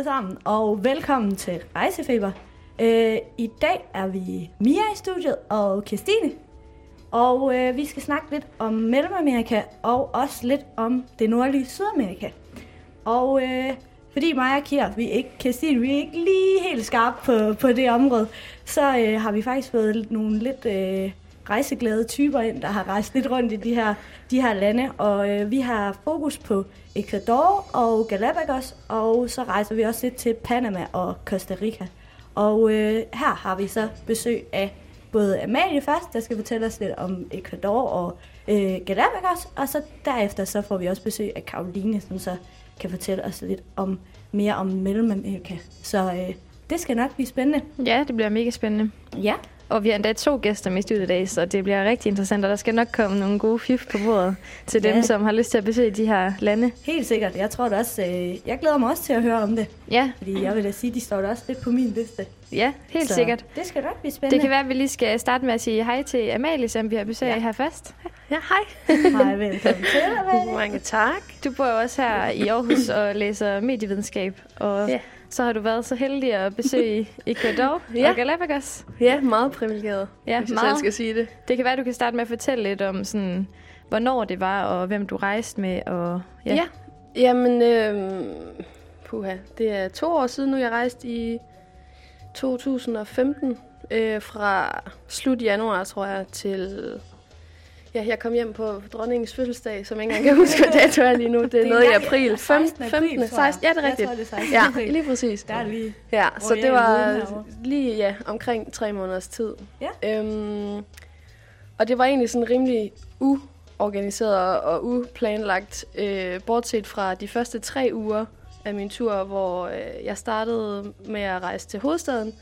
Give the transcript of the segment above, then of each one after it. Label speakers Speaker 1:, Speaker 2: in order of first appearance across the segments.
Speaker 1: alle sammen, og velkommen til Rejsefeber. Øh, I dag er vi Mia i studiet og Kirstine. Og øh, vi skal snakke lidt om Mellemamerika og også lidt om det nordlige Sydamerika. Og øh, fordi mig og Kier, vi ikke, Kirstine, vi er ikke lige helt skarpe på, på det område, så øh, har vi faktisk fået nogle lidt øh, rejseglade typer ind, der har rejst lidt rundt i de her, de her lande. Og øh, vi har fokus på Ecuador og Galapagos, og så rejser vi også lidt til Panama og Costa Rica. Og øh, her har vi så besøg af både Amalie først, der skal fortælle os lidt om Ecuador og øh, Galapagos, og så derefter så får vi også besøg af Karoline, som så kan fortælle os lidt om mere om Mellemamerika. Så øh, det skal nok blive spændende.
Speaker 2: Ja, det bliver mega spændende.
Speaker 1: Ja.
Speaker 2: Og vi har endda to gæster med i studiet i dag, så det bliver rigtig interessant, og der skal nok komme nogle gode fif på bordet til
Speaker 1: Ja.
Speaker 2: dem, som har lyst til at besøge de her lande.
Speaker 1: Helt sikkert. Jeg tror da også, øh, jeg glæder mig også til at høre om det.
Speaker 2: Ja,
Speaker 1: Fordi jeg vil da sige, de står da også lidt på min liste.
Speaker 2: ja helt
Speaker 1: så
Speaker 2: sikkert.
Speaker 1: Det skal nok blive spændende.
Speaker 2: Det kan være, at vi lige skal starte med at sige hej til Amalie, som vi har besøg
Speaker 1: Ja.
Speaker 2: her først.
Speaker 3: Ja, hej.
Speaker 1: Hej, velkommen til, Amalie.
Speaker 3: Mange tak.
Speaker 2: Du bor jo også her i Aarhus og læser medievidenskab, og
Speaker 3: Ja.
Speaker 2: Så har du været så heldig at besøge Ecuador
Speaker 3: Ja.
Speaker 2: og Galapagos.
Speaker 3: Ja, meget privilegeret,
Speaker 2: Ja,
Speaker 3: hvis jeg
Speaker 2: meget.
Speaker 3: selv skal sige det.
Speaker 2: Det kan være, du kan starte med at fortælle lidt om, sådan, hvornår det var, og hvem du rejste med. Og,
Speaker 3: Ja. ja. Jamen, øhm, puha, det er to år siden nu, jeg rejste i 2015. Øh, fra slut januar, tror jeg, til... Ja, jeg kom hjem på dronningens fødselsdag, som jeg ikke engang kan huske, hvad dato er lige nu. Det er, noget i april.
Speaker 1: 16. april,
Speaker 3: 15.
Speaker 1: tror jeg.
Speaker 3: 16. Ja, det er
Speaker 1: Jeg
Speaker 3: rigtigt.
Speaker 1: tror, det er 16.
Speaker 3: Ja, lige præcis.
Speaker 1: Der er lige...
Speaker 3: Ja, så det var lige ja, omkring tre måneders tid.
Speaker 1: Ja.
Speaker 3: Øhm, og det var egentlig sådan rimelig uorganiseret og uplanlagt, øh, bortset fra de første tre uger af min tur, hvor øh, jeg startede med at rejse til hovedstaden,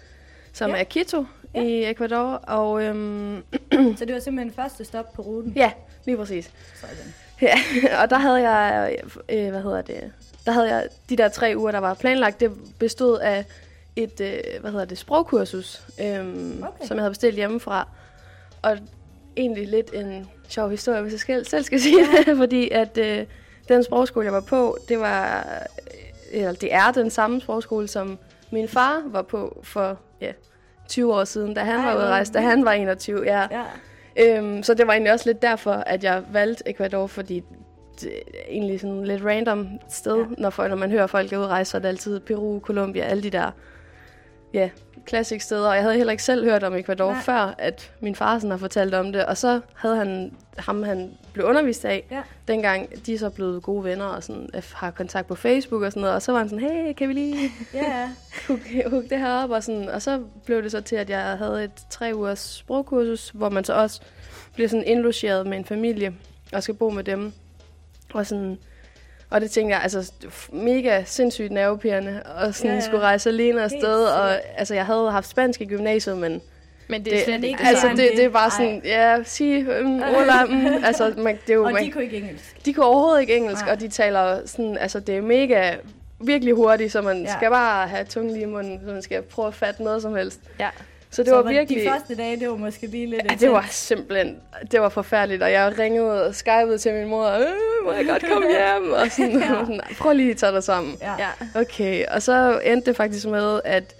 Speaker 3: som
Speaker 1: Ja.
Speaker 3: er Quito
Speaker 1: Ja.
Speaker 3: i Ecuador. Og øhm,
Speaker 1: Så det var simpelthen første stop på ruten.
Speaker 3: ja, lige præcis.
Speaker 1: Sådan.
Speaker 3: Ja, og der havde jeg, øh, hvad hedder det, der havde jeg de der tre uger, der var planlagt, det bestod af et, øh, hvad hedder det, sprogkursus, øhm,
Speaker 1: Okay.
Speaker 3: som jeg havde bestilt hjemmefra. Og egentlig lidt en sjov historie, hvis jeg skal, selv skal sige det, fordi at øh, den sprogskole, jeg var på, det var, øh, eller det er den samme sprogskole, som min far var på for, ja, 20 år siden, da han
Speaker 1: Ej,
Speaker 3: var ude at
Speaker 1: hvor
Speaker 3: rejse, da han var 21, ja.
Speaker 1: Ja.
Speaker 3: Øhm, så det var egentlig også lidt derfor, at jeg valgte Ecuador, fordi det er egentlig sådan lidt random sted,
Speaker 1: Ja.
Speaker 3: når, folk, når man hører folk er ude at rejse, så er det altid Peru, Colombia, alle de der ja, classic steder. Og jeg havde heller ikke selv hørt om Ecuador,
Speaker 1: Nej.
Speaker 3: før at min far sådan har fortalt om det. Og så havde han ham, han blev undervist af,
Speaker 1: Ja.
Speaker 3: dengang de er så blevet gode venner og sådan, har kontakt på Facebook og sådan noget. Og så var han sådan, hey, kan vi lige
Speaker 1: Ja,
Speaker 3: hugge hug det her op, og, sådan, og så blev det så til, at jeg havde et tre ugers sprogkursus, hvor man så også bliver sådan indlogeret med en familie, og skal bo med dem. Og, sådan, og det tænkte jeg, altså mega sindssygt nervepirrende, og sådan
Speaker 1: Ja,
Speaker 3: skulle rejse alene afsted, og altså jeg havde haft spansk i gymnasiet, men
Speaker 2: Men det er slet ikke
Speaker 1: det
Speaker 3: altså
Speaker 1: sådan,
Speaker 3: det,
Speaker 1: det-
Speaker 3: det er bare
Speaker 1: ej.
Speaker 3: sådan, ja, sige, um, Ola, mm, altså man, det er jo,
Speaker 1: og
Speaker 3: man,
Speaker 1: de kunne ikke engelsk.
Speaker 3: de kunne overhovedet ikke engelsk,
Speaker 1: Nej.
Speaker 3: og de taler sådan, altså det er mega, virkelig hurtigt, så man
Speaker 1: ja.
Speaker 3: skal bare have tungen lige i munden, så man skal prøve at fatte noget som helst.
Speaker 2: Ja.
Speaker 3: Så det
Speaker 1: så
Speaker 3: var virkelig,
Speaker 1: De første dage, det var måske lige lidt
Speaker 3: ja, det var simpelthen, det var forfærdeligt, og jeg ringede og skypede til min mor, øh, må jeg godt komme hjem, og sådan,
Speaker 1: Ja.
Speaker 3: sådan prøv lige at tage dig sammen.
Speaker 1: Ja.
Speaker 2: Ja.
Speaker 3: Okay, og så endte det faktisk med, at,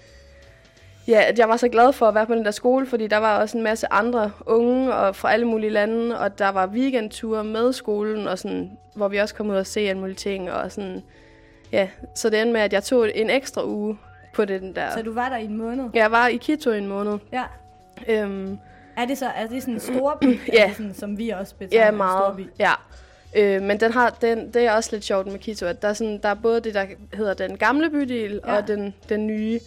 Speaker 3: ja, at jeg var så glad for at være på den der skole, fordi der var også en masse andre unge og fra alle mulige lande, og der var weekendture med skolen, og sådan, hvor vi også kom ud og se alle mulige ting, og sådan, ja, så det endte med, at jeg tog en ekstra uge på den der.
Speaker 1: Så du var der i en måned?
Speaker 3: Jeg var i Quito i en måned.
Speaker 1: Ja.
Speaker 3: Øhm,
Speaker 1: Er det så er det sådan en stor by,
Speaker 3: Ja.
Speaker 1: det sådan, som vi også betegner
Speaker 3: ja, meget.
Speaker 1: by?
Speaker 3: Ja. Øh, men den har, den, det er også lidt sjovt med Quito, at der er, sådan, der er både det, der hedder den gamle bydel,
Speaker 1: Ja.
Speaker 3: ja. og den, den nye.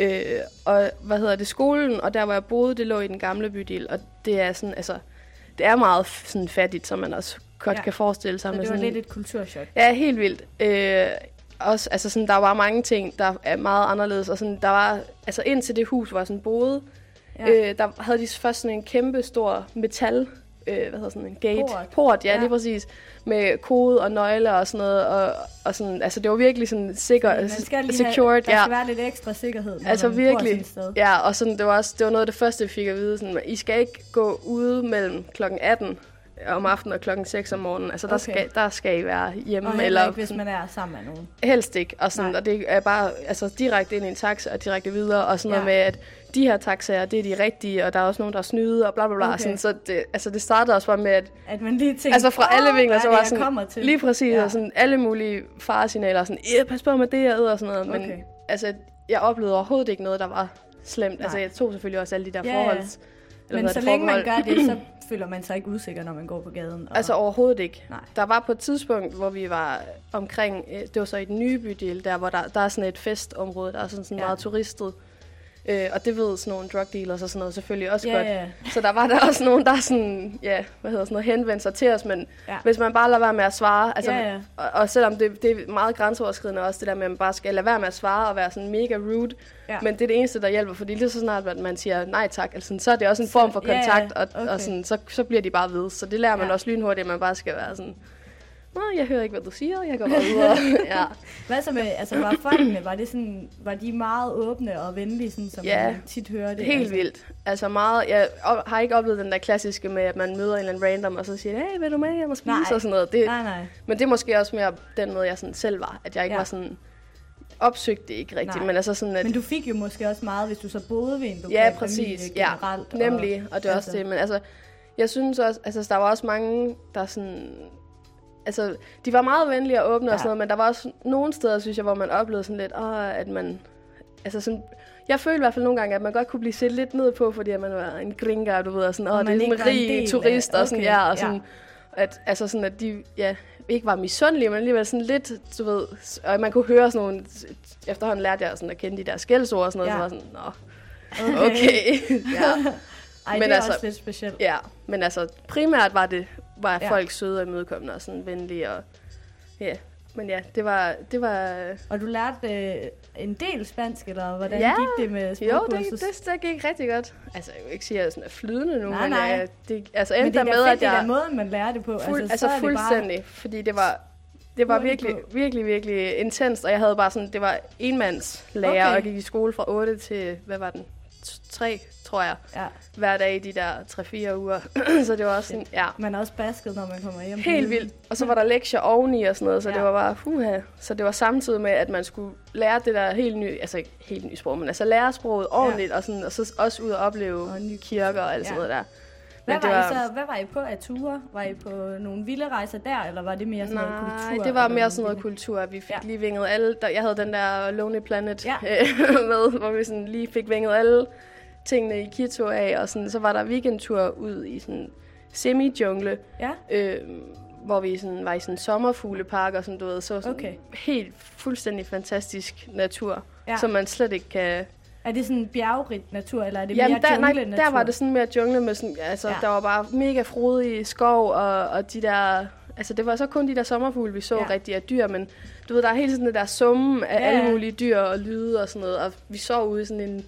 Speaker 3: Øh, og hvad hedder det, skolen, og der, hvor jeg boede, det lå i den gamle bydel, og det er sådan, altså, det er meget sådan fattigt, som man også godt
Speaker 1: Ja.
Speaker 3: ja. kan forestille sig.
Speaker 1: Så
Speaker 3: med
Speaker 1: det var
Speaker 3: sådan,
Speaker 1: lidt et kulturschok.
Speaker 3: Ja, helt vildt. Øh, også, altså sådan, der var mange ting, der er meget anderledes, og sådan, der var, altså indtil det hus, hvor jeg sådan boede,
Speaker 1: Ja.
Speaker 3: øh, der havde de først sådan en kæmpe stor metal, øh, hvad hedder sådan en gate?
Speaker 1: Port.
Speaker 3: Port, ja,
Speaker 1: Ja.
Speaker 3: lige præcis. Med kode og nøgler og sådan noget, og, og sådan, altså det var virkelig sådan sikker,
Speaker 1: Man skal lige
Speaker 3: secured,
Speaker 1: have, der
Speaker 3: ja.
Speaker 1: skal være lidt ekstra sikkerhed, når
Speaker 3: Altså
Speaker 1: man bor
Speaker 3: virkelig.
Speaker 1: et sted.
Speaker 3: Ja, og sådan, det var også det var noget af det første, jeg fik at vide. Sådan, I skal ikke gå ude mellem klokken 18 om aftenen og klokken 6 om morgenen. Altså, der,
Speaker 1: Okay.
Speaker 3: skal, der skal I være hjemme.
Speaker 1: Og
Speaker 3: eller
Speaker 1: ikke, hvis man er sammen med nogen.
Speaker 3: Helst ikke. Og, sådan,
Speaker 1: Nej.
Speaker 3: og det er bare altså, direkte ind i en taxa og direkte videre. Og sådan
Speaker 1: Ja.
Speaker 3: noget med, at de her taxaer, det er de rigtige, og der er også nogen, der snyder, og bla bla bla.
Speaker 1: Okay.
Speaker 3: Sådan, så det, altså, det startede også bare med, at
Speaker 1: At man lige tænker,
Speaker 3: altså fra alle
Speaker 1: "Åh,
Speaker 3: vinkler, så
Speaker 1: er
Speaker 3: var sådan,
Speaker 1: til?
Speaker 3: lige præcis,
Speaker 1: Ja.
Speaker 3: og sådan alle mulige faresignaler, sådan, ja, pas på med det, jeg og sådan noget. Men
Speaker 1: Okay.
Speaker 3: altså, jeg oplevede overhovedet ikke noget, der var slemt. Altså,
Speaker 1: Nej.
Speaker 3: jeg tog selvfølgelig også alle de der forholds... eller
Speaker 1: Men så længe man gør det, så føler man sig ikke usikker, når man går på gaden. Og...
Speaker 3: Altså overhovedet ikke.
Speaker 1: Nej.
Speaker 3: Der var på et tidspunkt, hvor vi var omkring, øh, det var så i den nye bydel, der hvor der, der er sådan et festområde, der er sådan, sådan
Speaker 1: Ja.
Speaker 3: meget turistet. Øh, og det ved sådan nogle drug dealers og sådan noget selvfølgelig også
Speaker 1: ja,
Speaker 3: godt.
Speaker 1: ja.
Speaker 3: Så der var der også nogen, der sådan, ja, hvad hedder sådan noget, henvendte sig til os, men
Speaker 1: Ja.
Speaker 3: hvis man bare lader være med at svare, altså,
Speaker 1: Ja, ja.
Speaker 3: Og, og selvom det, det er meget grænseoverskridende også, det der med, at man bare skal lade være med at svare og være sådan mega rude,
Speaker 1: Ja.
Speaker 3: men det er det eneste, der hjælper, fordi lige så snart, at man siger nej tak, altså, så er det også en form for
Speaker 1: Ja, ja,
Speaker 3: kontakt, og,
Speaker 1: okay.
Speaker 3: og sådan, så, så bliver de bare ved. Så det lærer man
Speaker 1: Ja.
Speaker 3: også lynhurtigt, at man bare skal være sådan, Nå, jeg hører ikke, hvad du siger, jeg går bare videre. ja.
Speaker 1: Hvad så med, altså var folkene, var, det sådan, var de meget åbne og venlige, sådan, som
Speaker 3: Ja,
Speaker 1: man tit hører det?
Speaker 3: Helt
Speaker 1: altså?
Speaker 3: vildt. Altså meget, jeg har ikke oplevet den der klassiske med, at man møder en eller anden random, og så siger, hey, vil du med hjem og spise?
Speaker 1: Nej.
Speaker 3: Og sådan noget. Det,
Speaker 1: Nej, nej.
Speaker 3: Men det er måske også mere den måde, jeg sådan selv var. At jeg ikke
Speaker 1: Ja.
Speaker 3: var sådan opsøgt det ikke rigtigt,
Speaker 1: Nej.
Speaker 3: men altså sådan, at...
Speaker 1: Men du fik jo måske også meget, hvis du så boede ved en lokal
Speaker 3: ja,
Speaker 1: familie
Speaker 3: præcis. Ja,
Speaker 1: generelt.
Speaker 3: nemlig. Og det er også
Speaker 1: altså-
Speaker 3: det. Men altså, jeg synes også, altså der var også mange, der sådan... Altså, de var meget venlige og åbne ja.
Speaker 1: Ja.
Speaker 3: og sådan noget, men der var også nogle steder, synes jeg, hvor man oplevede sådan lidt, åh, at man... Altså sådan, jeg følte i hvert fald nogle gange, at man godt kunne blive set lidt ned på, fordi at man var en gringa, du ved, og sådan,
Speaker 1: Og
Speaker 3: åh, det
Speaker 1: man
Speaker 3: er sådan en rig
Speaker 1: del af-
Speaker 3: turist, og sådan,
Speaker 1: okay,
Speaker 3: ja, og
Speaker 1: ja.
Speaker 3: sådan, at, altså sådan, at de, ja, ikke var misundelige, men alligevel sådan lidt, du ved, og man kunne høre sådan nogle, efterhånden lærte jeg sådan at kende de der skældsord og sådan noget,
Speaker 1: Ja.
Speaker 3: så var sådan, nå, okay, ja.
Speaker 1: Ej,
Speaker 3: Men
Speaker 1: det er
Speaker 3: altså-
Speaker 1: også lidt specielt.
Speaker 3: Ja, men altså primært var det var
Speaker 1: Ja.
Speaker 3: folk søde og imødekommende og sådan venlige og ja, men ja, det var det var
Speaker 1: Og du lærte øh, en del spansk, eller hvordan
Speaker 3: Ja.
Speaker 1: gik det med
Speaker 3: jo, det,
Speaker 1: sprogkursus?
Speaker 3: det, det gik rigtig godt. Altså, jeg vil ikke sige, at jeg sådan er flydende nu,
Speaker 1: Nej,
Speaker 3: men
Speaker 1: nej.
Speaker 3: Jeg, det, altså
Speaker 1: Men det er
Speaker 3: med,
Speaker 1: fedt,
Speaker 3: at
Speaker 1: det er
Speaker 3: jeg
Speaker 1: den måde, man lærer det på.
Speaker 3: fuld,
Speaker 1: altså,
Speaker 3: altså,
Speaker 1: er
Speaker 3: fuldstændig, fordi det var det var virkelig, virkelig, virkelig intenst, og jeg havde bare sådan, det var enmandslærer,
Speaker 1: okay.
Speaker 3: og jeg gik i skole fra 8 til, hvad var den, 3, tror jeg,
Speaker 1: ja,
Speaker 3: hver dag i de der 3-4 uger. så det var også sådan, ja,
Speaker 1: man er også basket, når man kommer hjem.
Speaker 3: Helt vildt. Og så var der lektier oveni og sådan noget, så
Speaker 1: Ja.
Speaker 3: det var bare fuha. Så det var samtidig med, at man skulle lære det der helt nye, altså ikke helt nye sprog, men altså lære sproget ordentligt, ja. og, sådan, og så også ud og opleve
Speaker 1: Og
Speaker 3: og
Speaker 1: ny-
Speaker 3: kirker og alt
Speaker 1: Ja.
Speaker 3: sådan noget der.
Speaker 1: Hvad var,
Speaker 3: det
Speaker 1: I så, hvad var I på af ture? Var I på nogle vilde rejser der, eller var det mere sådan noget
Speaker 3: Nej,
Speaker 1: kultur?
Speaker 3: det var mere sådan noget
Speaker 1: vilde-
Speaker 3: kultur. Vi fik
Speaker 1: Ja.
Speaker 3: lige vinget alle. Der, jeg havde den der Lonely Planet
Speaker 1: Ja.
Speaker 3: ja. med, hvor vi sådan lige fik vinget alle tingene i Quito af. Og sådan, så var der weekendtur ud i sådan semi-jungle.
Speaker 1: Ja,
Speaker 3: øh, hvor vi sådan, var i sådan en sommerfuglepark og sådan, du ved, så sådan
Speaker 1: Okay.
Speaker 3: helt fuldstændig fantastisk natur,
Speaker 1: Ja.
Speaker 3: som man slet ikke kan...
Speaker 1: er det sådan bjergrigt natur, eller er det
Speaker 3: Jamen,
Speaker 1: mere
Speaker 3: der, nej,
Speaker 1: jungle-natur?
Speaker 3: der var det sådan mere jungle med sådan, altså,
Speaker 1: Ja.
Speaker 3: der var bare mega frodig skov, og, og de der, altså det var så kun de der sommerfugle, vi så
Speaker 1: Ja.
Speaker 3: rigtig af dyr, men du ved, der er hele sådan det der summen af
Speaker 1: Ja,
Speaker 3: alle mulige dyr og lyde og sådan noget, og vi sov ude i sådan en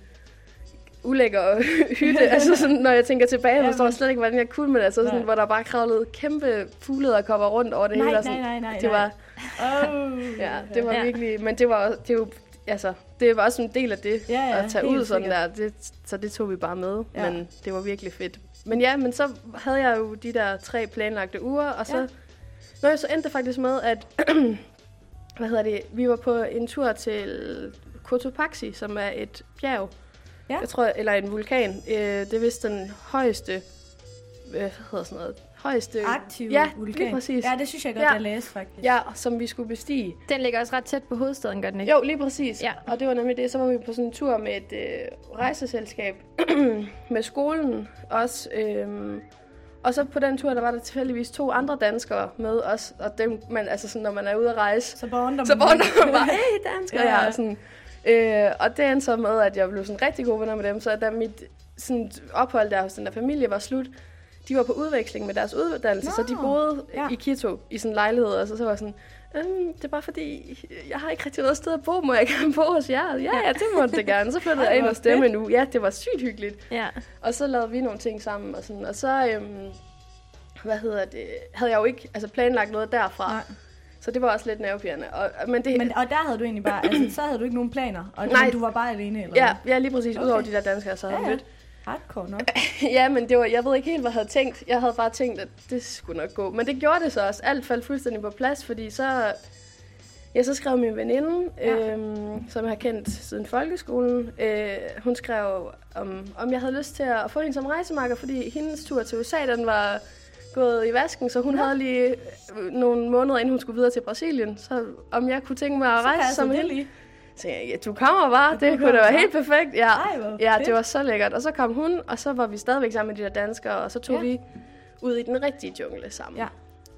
Speaker 3: ulækker hytte, altså sådan, når jeg tænker tilbage, jeg forstår slet ikke, hvordan jeg kunne, men altså sådan,
Speaker 1: Nej.
Speaker 3: hvor der bare kravlede kæmpe fuglederkopper rundt over det
Speaker 1: Nej,
Speaker 3: hele. og
Speaker 1: nej,
Speaker 3: sådan,
Speaker 1: nej, nej,
Speaker 3: det var,
Speaker 1: Oh,
Speaker 3: ja, det var
Speaker 2: Ja.
Speaker 3: virkelig, men det var, det jo, altså, det var også en del af det,
Speaker 1: Ja, ja,
Speaker 3: at tage ud sådan
Speaker 1: sikkert.
Speaker 3: der, det, så det tog vi bare med,
Speaker 1: Ja.
Speaker 3: men det var virkelig fedt. Men ja, men så havde jeg jo de der tre planlagte uger, og så,
Speaker 1: Ja.
Speaker 3: ja. Nå, så endte faktisk med, at, hvad hedder det, vi var på en tur til Cotopaxi, som er et bjerg,
Speaker 1: Ja.
Speaker 3: jeg tror, eller en vulkan. Øh, det er vist den højeste, hvad hedder sådan noget, højeste
Speaker 1: Aktiv
Speaker 3: ja,
Speaker 1: vulkan.
Speaker 3: lige præcis.
Speaker 1: Ja, det synes jeg godt,
Speaker 3: Ja.
Speaker 1: jeg læste faktisk.
Speaker 3: Ja, som vi skulle bestige.
Speaker 2: Den ligger også ret tæt på hovedstaden, gør den ikke?
Speaker 3: Jo, lige præcis.
Speaker 2: Ja.
Speaker 3: Og det var nemlig det. Så var vi på sådan en tur med et øh, rejseselskab med skolen også. Øhm, og så på den tur, der var der tilfældigvis to andre danskere med os. Og dem, man, altså sådan, når man er ude at rejse,
Speaker 1: Så bonder
Speaker 3: så
Speaker 1: man
Speaker 3: vågner man bare, hey dansker,
Speaker 1: Ja,
Speaker 3: ja,
Speaker 1: ja.
Speaker 3: Sådan, øh, og det endte så med, at jeg blev sådan rigtig gode venner med dem. Så da mit sådan, ophold der hos den der familie var slut, de var på udveksling med deres uddannelse,
Speaker 1: Nå,
Speaker 3: så de boede
Speaker 1: ja.
Speaker 3: i Quito i sådan en lejlighed, og så, så var sådan, øhm, det er bare fordi, jeg har ikke rigtig noget sted at bo, må jeg gerne bo hos jer? Ja, ja, det måtte det gerne. Så flyttede jeg ind
Speaker 1: fedt.
Speaker 3: en uge. Ja, det var sygt hyggeligt.
Speaker 2: Ja.
Speaker 3: Og så lavede vi nogle ting sammen, og, sådan, og så, øhm, hvad hedder det, havde jeg jo ikke altså, planlagt noget derfra.
Speaker 1: Nej.
Speaker 3: Så det var også lidt nervepirrende. Og, men det,
Speaker 1: Men, og der havde du egentlig bare, altså, så havde du ikke nogen planer, og
Speaker 3: Nej.
Speaker 1: du var bare alene, eller
Speaker 3: Ja, ja lige præcis.
Speaker 1: Okay.
Speaker 3: Udover de der danskere, så havde
Speaker 1: Ja,
Speaker 3: ja, mødt.
Speaker 1: Hardcore nok.
Speaker 3: ja, men det var, jeg ved ikke helt, hvad jeg havde tænkt. Jeg havde bare tænkt, at det skulle nok gå. Men det gjorde det så også. Alt faldt fuldstændig på plads, fordi så... Ja, så skrev min veninde,
Speaker 1: Ja.
Speaker 3: øhm, som jeg har kendt siden folkeskolen, øh, hun skrev, om, om jeg havde lyst til at få hende som rejsemakker, fordi hendes tur til USA, den var gået i vasken, så hun ja. havde lige øh, nogle måneder, inden hun skulle videre til Brasilien. Så om jeg kunne tænke mig at rejse som
Speaker 1: det
Speaker 3: hende.
Speaker 1: lige.
Speaker 3: Så jeg, ja, du kommer bare, det
Speaker 1: Du
Speaker 3: kunne da være helt perfekt. Ja,
Speaker 1: Ej,
Speaker 3: ja det var så lækkert. Og så kom hun, og så var vi stadigvæk sammen med de der danskere, og så tog
Speaker 1: Ja.
Speaker 3: vi ud i den rigtige jungle sammen.
Speaker 1: Ja.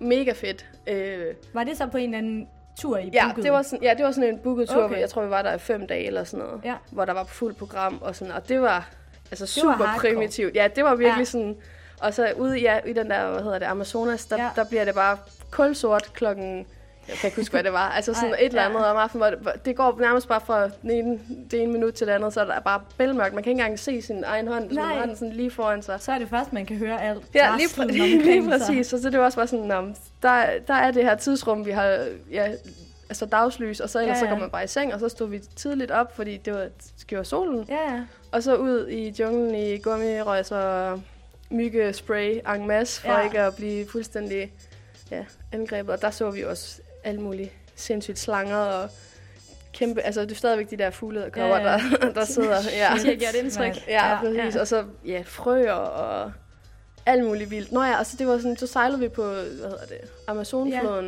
Speaker 3: Mega fedt. Øh,
Speaker 1: Var det så på en eller anden tur, I
Speaker 3: ja, det var sådan, ja, det var sådan en booket tur,
Speaker 1: Okay.
Speaker 3: jeg tror, vi var der i fem dage eller sådan noget,
Speaker 1: Ja.
Speaker 3: hvor der var fuldt program og sådan, og det var altså
Speaker 1: var
Speaker 3: super
Speaker 1: hardcore.
Speaker 3: primitivt. Ja, det var virkelig
Speaker 1: ja.
Speaker 3: sådan, og så ude ja, i den der, hvad hedder det, Amazonas, der,
Speaker 1: Ja.
Speaker 3: ja. der bliver det bare kulsort klokken jeg kan ikke huske, hvad det var. Altså sådan
Speaker 1: Ej,
Speaker 3: et eller
Speaker 1: ja.
Speaker 3: andet om aftenen, hvor det, det går nærmest bare fra den ene, det ene minut til det andet, så er der bare bælmørkt. Man kan ikke engang se sin egen hånd, så
Speaker 1: Nej.
Speaker 3: man har den sådan lige foran sig.
Speaker 1: Så er det først, man kan høre alt.
Speaker 3: Ja, lige, præ- lige præcis. Og så det var også bare sådan, om, der, der er det her tidsrum, vi har ja, altså dagslys, og så ellers
Speaker 1: Ja,
Speaker 3: ja,
Speaker 1: ja.
Speaker 3: så går man bare i seng, og så stod vi tidligt op, fordi det var skrev solen.
Speaker 1: Ja, ja.
Speaker 3: Og så ud i junglen i gummirøjs og myggespray en masse, for
Speaker 1: Ja.
Speaker 3: ikke at blive fuldstændig ja, angrebet. Og der så vi også alle mulige sindssygt slanger og kæmpe, altså det er stadigvæk de der fugle, der kommer,
Speaker 1: Ja, ja.
Speaker 3: der, der sidder. Ja.
Speaker 2: Det har gjort indtryk.
Speaker 3: Ja,
Speaker 1: Ja,
Speaker 3: præcis.
Speaker 2: ja.
Speaker 3: Ja. Og så ja, frøer og alt muligt vildt. Nå ja, og så, det var sådan, så sejlede vi på, hvad hedder det, Amazonfloden.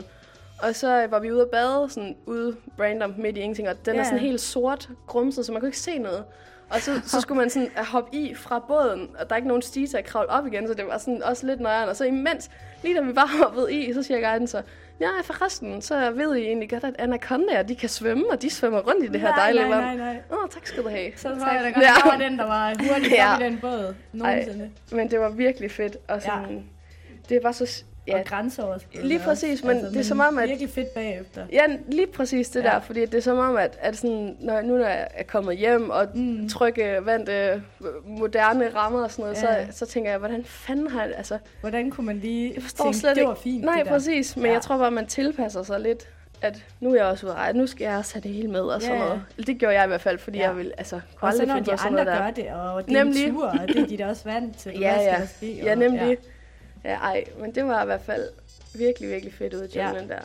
Speaker 3: Ja. Og så var vi ude at bade, sådan ude random midt i ingenting, og den
Speaker 1: Ja.
Speaker 3: er sådan helt sort, grumset, så man kunne ikke se noget. Og så, så skulle man sådan hoppe i fra båden, og der er ikke nogen stige til at kravle op igen, så det var sådan også lidt nøjeren. Og så imens, lige da vi var hoppet i, så siger guiden så, ja, forresten, så ved I egentlig godt, at anacondaer, de kan svømme, og de svømmer rundt i det her
Speaker 1: nej,
Speaker 3: dejlige
Speaker 1: nej,
Speaker 3: vand.
Speaker 1: nej, nej.
Speaker 3: Åh, tak skal du have.
Speaker 1: Så tror jeg da godt,
Speaker 3: Ja.
Speaker 1: jeg var den, der var hurtigt
Speaker 3: Ja.
Speaker 1: i den båd nogensinde.
Speaker 3: Men det var virkelig fedt, og sådan, ja. det var så...
Speaker 1: Ja. Og grænseoverskridende
Speaker 3: Lige præcis, men det er som om, at-
Speaker 1: Virkelig fedt bagefter.
Speaker 3: ja, lige præcis det
Speaker 1: Ja.
Speaker 3: der, fordi det er som om, at, at sådan, når, nu når jeg er kommet hjem og
Speaker 1: Mm.
Speaker 3: trygge, vante, moderne rammer og sådan noget,
Speaker 1: Ja.
Speaker 3: så, så tænker jeg, hvordan fanden har jeg, altså,
Speaker 1: Hvordan kunne man lige
Speaker 3: jeg forstår
Speaker 1: tænke,
Speaker 3: slet
Speaker 1: det
Speaker 3: ikke.
Speaker 1: var fint,
Speaker 3: Nej,
Speaker 1: det der.
Speaker 3: præcis, men
Speaker 1: Ja.
Speaker 3: jeg tror bare, man tilpasser sig lidt, at nu er jeg også ude at nu skal jeg også have det hele med og sådan
Speaker 1: ja.
Speaker 3: noget. Det gjorde jeg i hvert fald, fordi
Speaker 1: ja.
Speaker 3: jeg vil, altså, kunne
Speaker 1: Og
Speaker 3: aldrig finde
Speaker 1: de
Speaker 3: på sådan
Speaker 1: andre
Speaker 3: noget der.
Speaker 1: gør det, og det
Speaker 3: Nemlig.
Speaker 1: er en tur, og det er de da også vant til.
Speaker 3: Ja,
Speaker 1: skal
Speaker 3: ja.
Speaker 1: der ske?
Speaker 3: Ja,
Speaker 1: Og-
Speaker 3: nemlig. Ja. Ja, ej, men det var i hvert fald virkelig, virkelig fedt ude i
Speaker 1: Ja.
Speaker 3: junglen der.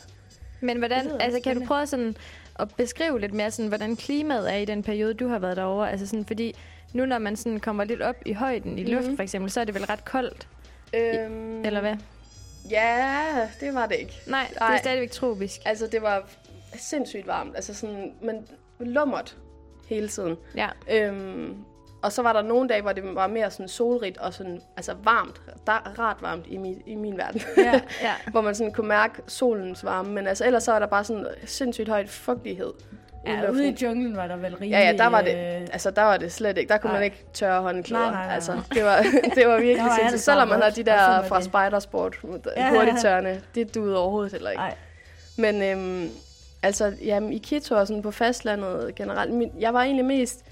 Speaker 2: Men hvordan, altså, kan du prøve sådan at beskrive lidt mere, sådan, hvordan klimaet er i den periode, du har været derovre? Altså sådan, fordi nu når man sådan kommer lidt op i højden i luft,
Speaker 3: Mhm.
Speaker 2: for eksempel, så er det vel ret koldt,
Speaker 3: Øhm,
Speaker 2: eller hvad?
Speaker 3: Ja, det var det ikke.
Speaker 2: Nej, det er stadigvæk tropisk.
Speaker 3: Altså, det var sindssygt varmt. Altså sådan, men lummert hele tiden.
Speaker 2: Ja.
Speaker 3: Øhm, og så var der nogle dage, hvor det var mere sådan solrigt og sådan, altså varmt. Der, rart varmt i min, i min verden.
Speaker 1: Ja.
Speaker 2: ja.
Speaker 3: hvor man sådan kunne mærke solens varme. Men altså, ellers så var der bare sådan sindssygt højt fugtighed.
Speaker 1: ja,
Speaker 3: luften.
Speaker 1: ude i junglen var der vel rimelig...
Speaker 3: Ja, ja, der var det,
Speaker 1: øh,
Speaker 3: altså der var det slet ikke. Der kunne
Speaker 1: Nej.
Speaker 3: man ikke tørre håndklæder.
Speaker 1: Nej, nej, nej,
Speaker 3: Altså, det var, det var virkelig
Speaker 1: var
Speaker 3: sindssygt. Selvom man har de der fra
Speaker 1: det.
Speaker 3: Spidersport,
Speaker 1: Ja.
Speaker 3: hurtigt tørrende, det duede overhovedet heller ikke.
Speaker 1: Nej,
Speaker 3: Men øhm, altså, jamen, i Quito og sådan på fastlandet generelt, min, jeg var egentlig mest,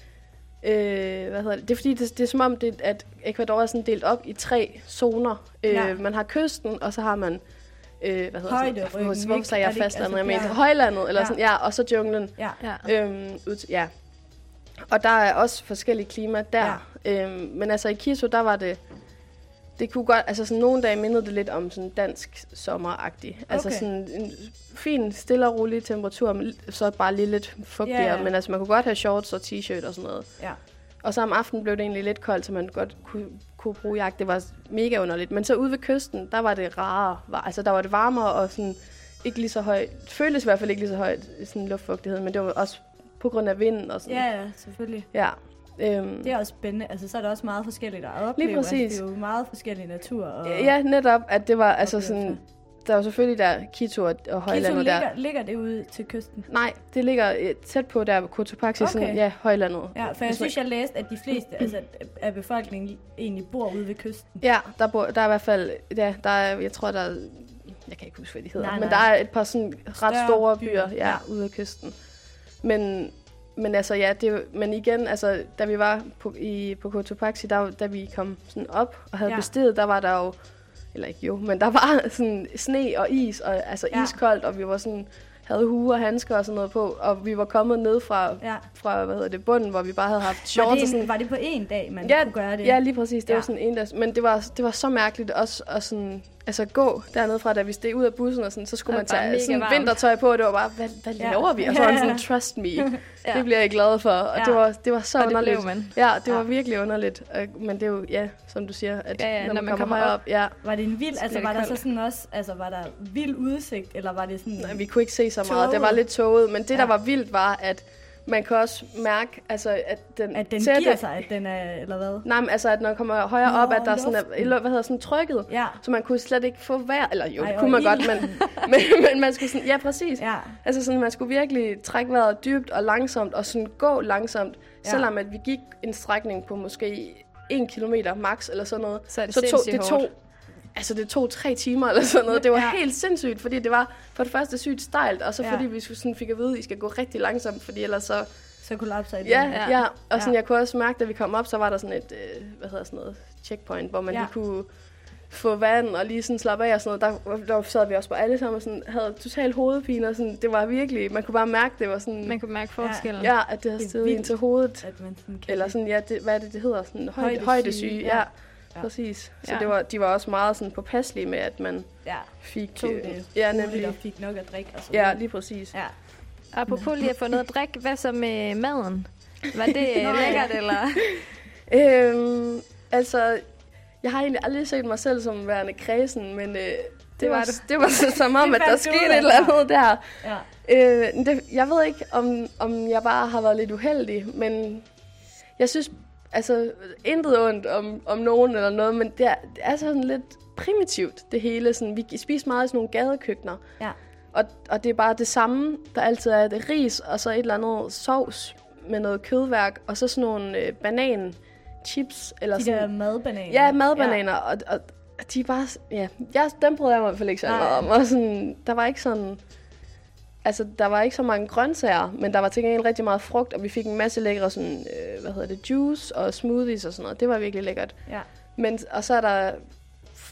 Speaker 3: øh, hvad hedder det, det er fordi, det, det er som om, det, at Ecuador er sådan delt op i tre zoner. Øh,
Speaker 1: Ja.
Speaker 3: Man har kysten, og så har man, øh, hvad hedder
Speaker 1: Højde,
Speaker 3: det,
Speaker 1: ryggen,
Speaker 3: hvorfor, hvorfor sagde
Speaker 1: Er
Speaker 3: jeg fastlandet,
Speaker 1: altså
Speaker 3: jeg mente højlandet, eller
Speaker 1: Ja.
Speaker 3: sådan, ja, og så junglen.
Speaker 1: ja.
Speaker 2: ja.
Speaker 3: Øhm, ud ja. Og der er også forskellige klima der. Ja. Øhm, men altså i Quito, der var det... Det kunne godt... Altså sådan nogle dage mindede det lidt om sådan dansk sommeragtig. Altså
Speaker 1: Okay.
Speaker 3: sådan en fin, stille og rolig temperatur, men så bare lige lidt fugtigere.
Speaker 1: Ja.
Speaker 3: Men altså man kunne godt have shorts og t-shirt og sådan noget.
Speaker 1: ja.
Speaker 3: Og så om aftenen blev det egentlig lidt koldt, så man godt kunne, kunne bruge jakke. Det var mega underligt. Men så ude ved kysten, der var det rarere. Var- Altså der var det varmere og sådan ikke lige så højt. Det føltes i hvert fald ikke lige så højt, sådan luftfugtighed, men det var også på grund af vinden og sådan.
Speaker 1: Ja, ja, selvfølgelig.
Speaker 3: Ja. Øhm,
Speaker 1: Det er også spændende. Altså, så er det også meget forskelligt at opleve.
Speaker 3: Lige præcis.
Speaker 1: Altså, det er jo meget forskellig natur. Og
Speaker 3: ja, netop, at det var altså sådan... Der var selvfølgelig der Quito og, og
Speaker 1: Quito
Speaker 3: højlandet
Speaker 1: ligger,
Speaker 3: der.
Speaker 1: ligger det ude til kysten?
Speaker 3: Nej, det ligger øh, tæt på der Cotopaxi, okay. sådan, ja, højlandet.
Speaker 1: Ja, for jeg synes, jeg læste, at de fleste altså, af befolkningen egentlig bor ude ved kysten.
Speaker 3: Ja, der, bor, der er i hvert fald, ja, der er, jeg tror, der er, jeg kan ikke huske, hvad de hedder,
Speaker 1: Nej,
Speaker 3: men
Speaker 1: nej.
Speaker 3: der er et par sådan ret
Speaker 1: Større
Speaker 3: store
Speaker 1: byer,
Speaker 3: byer, ja,
Speaker 1: ja.
Speaker 3: ude af kysten. Men, men altså, ja, det, men igen, altså, da vi var på, i, på Cotopaxi, der, da vi kom sådan op og havde
Speaker 1: Ja.
Speaker 3: besteget, der var der jo, eller ikke jo, men der var sådan sne og is, og altså
Speaker 1: Ja.
Speaker 3: iskoldt, og vi var sådan havde hue og handsker og sådan noget på, og vi var kommet ned fra,
Speaker 1: Ja.
Speaker 3: fra hvad hedder det, bunden, hvor vi bare havde haft
Speaker 1: Var
Speaker 3: shorts og
Speaker 1: det,
Speaker 3: sådan.
Speaker 1: en, var det på en dag, man
Speaker 3: Ja,
Speaker 1: kunne gøre det?
Speaker 3: Ja, lige præcis. Det ja. Var sådan en, der, men det var, det var så mærkeligt også at sådan, altså gå dernede fra, da vi steg ud af bussen, og sådan, så skulle man tage sådan
Speaker 2: varmt.
Speaker 3: vintertøj på, og det var bare, hvad, hvad
Speaker 1: Ja.
Speaker 3: laver vi? Og så var han sådan, trust me,
Speaker 2: Ja.
Speaker 3: det bliver jeg glad for. Og
Speaker 1: Ja.
Speaker 3: det, var, det var så
Speaker 2: Og det
Speaker 3: underligt.
Speaker 2: blev man.
Speaker 3: Ja, det var
Speaker 1: Ja.
Speaker 3: virkelig underligt. Men det er jo, ja, som du siger, at
Speaker 2: Ja, ja,
Speaker 3: når, man kommer, højere op, ja,
Speaker 1: Var det en vild,
Speaker 2: Så
Speaker 1: altså var
Speaker 2: det
Speaker 1: der så sådan også, altså var der vild udsigt, eller var det sådan...
Speaker 3: nej, vi kunne ikke se så meget. Det var lidt tåget, men det, der
Speaker 1: Ja.
Speaker 3: var vildt, var, at man kan også mærke, altså, at den,
Speaker 1: At den
Speaker 3: tætte-
Speaker 1: giver sig, at den er, eller hvad?
Speaker 3: Nej, men altså, at når man kommer højere
Speaker 1: Nå,
Speaker 3: op, at der er sådan, er, hvad hedder sådan trykket,
Speaker 1: Ja,
Speaker 3: så man kunne slet ikke få vejr. Eller jo,
Speaker 1: Ej,
Speaker 3: det kunne man godt, men, men, men man skulle sådan, ja, præcis.
Speaker 1: ja,
Speaker 3: Altså sådan, man skulle virkelig trække vejret dybt og langsomt, og sådan gå langsomt,
Speaker 1: Ja.
Speaker 3: selvom at vi gik en strækning på måske en kilometer max eller sådan noget.
Speaker 2: Så det
Speaker 3: så tog, det
Speaker 2: hårdt.
Speaker 3: Altså det tog tre timer eller sådan noget. Det var
Speaker 1: Ja.
Speaker 3: helt sindssygt, fordi det var for det første sygt stejlt, og så
Speaker 1: Ja.
Speaker 3: fordi vi skulle sådan fik at vide, at I skal gå rigtig langsomt, fordi ellers så...
Speaker 1: så kollapser det.
Speaker 3: Ja,
Speaker 2: Ja.
Speaker 3: ja. ja. Og sådan,
Speaker 1: Ja.
Speaker 3: jeg kunne også mærke, da vi kom op, så var der sådan et, øh, hvad hedder sådan noget, checkpoint, hvor man
Speaker 1: Ja.
Speaker 3: lige kunne få vand og lige sådan slappe af og sådan noget. Der, der sad vi også på alle sammen og sådan, havde total hovedpine og sådan, det var virkelig, man kunne bare mærke, det var sådan,
Speaker 2: Man kunne mærke forskellen.
Speaker 3: ja, at det havde
Speaker 1: Det
Speaker 3: stedet ind til hovedet.
Speaker 1: At man sådan kan
Speaker 3: Eller sådan, ja, det, hvad er det, det hedder? Sådan højde,
Speaker 1: Højdesyge,
Speaker 3: højdesyge, ja.
Speaker 1: ja.
Speaker 3: Ja. Præcis. Så
Speaker 2: Ja.
Speaker 3: det var, de var også meget sådan påpasselige med, at man
Speaker 1: ja,
Speaker 3: fik...
Speaker 1: tog
Speaker 3: øh,
Speaker 1: det
Speaker 3: ja, nemlig.
Speaker 1: og fik nok at drikke og så
Speaker 3: Ja, lige præcis.
Speaker 1: Ja.
Speaker 2: Apropos lige at få noget at drikke, hvad så med maden? Var det
Speaker 1: ja.
Speaker 2: lækkert, eller?
Speaker 3: Øhm, altså, jeg har egentlig aldrig set mig selv som værende kredsen, men øh, det,
Speaker 2: var
Speaker 3: det var så som om, at der
Speaker 1: ud
Speaker 3: skete et eller andet der.
Speaker 1: ja.
Speaker 3: Øh, det, jeg ved ikke, om, om jeg bare har været lidt uheldig, men jeg synes, altså, intet ondt om, om nogen eller noget, men det er, det er sådan lidt primitivt, det hele. Sådan, vi spiser meget i sådan nogle gadekøkkener,
Speaker 1: Ja.
Speaker 3: og, og det er bare det samme, der altid er det ris, og så et eller andet sovs med noget kødværk, og så sådan nogle øh, banan chips, eller
Speaker 1: De
Speaker 3: sådan,
Speaker 1: der madbananer.
Speaker 3: Ja, madbananer, ja. Og, og de bare... Ja, jeg, dem bryder jeg mig i hvert fald ikke så meget om. Og sådan, der var ikke sådan... Altså, der var ikke så mange grøntsager, men der var til gengæld rigtig meget frugt, og vi fik en masse lækre sådan, øh, hvad hedder det, juice og smoothies og sådan noget. Det var virkelig lækkert.
Speaker 1: Ja.
Speaker 3: Men, og så er der,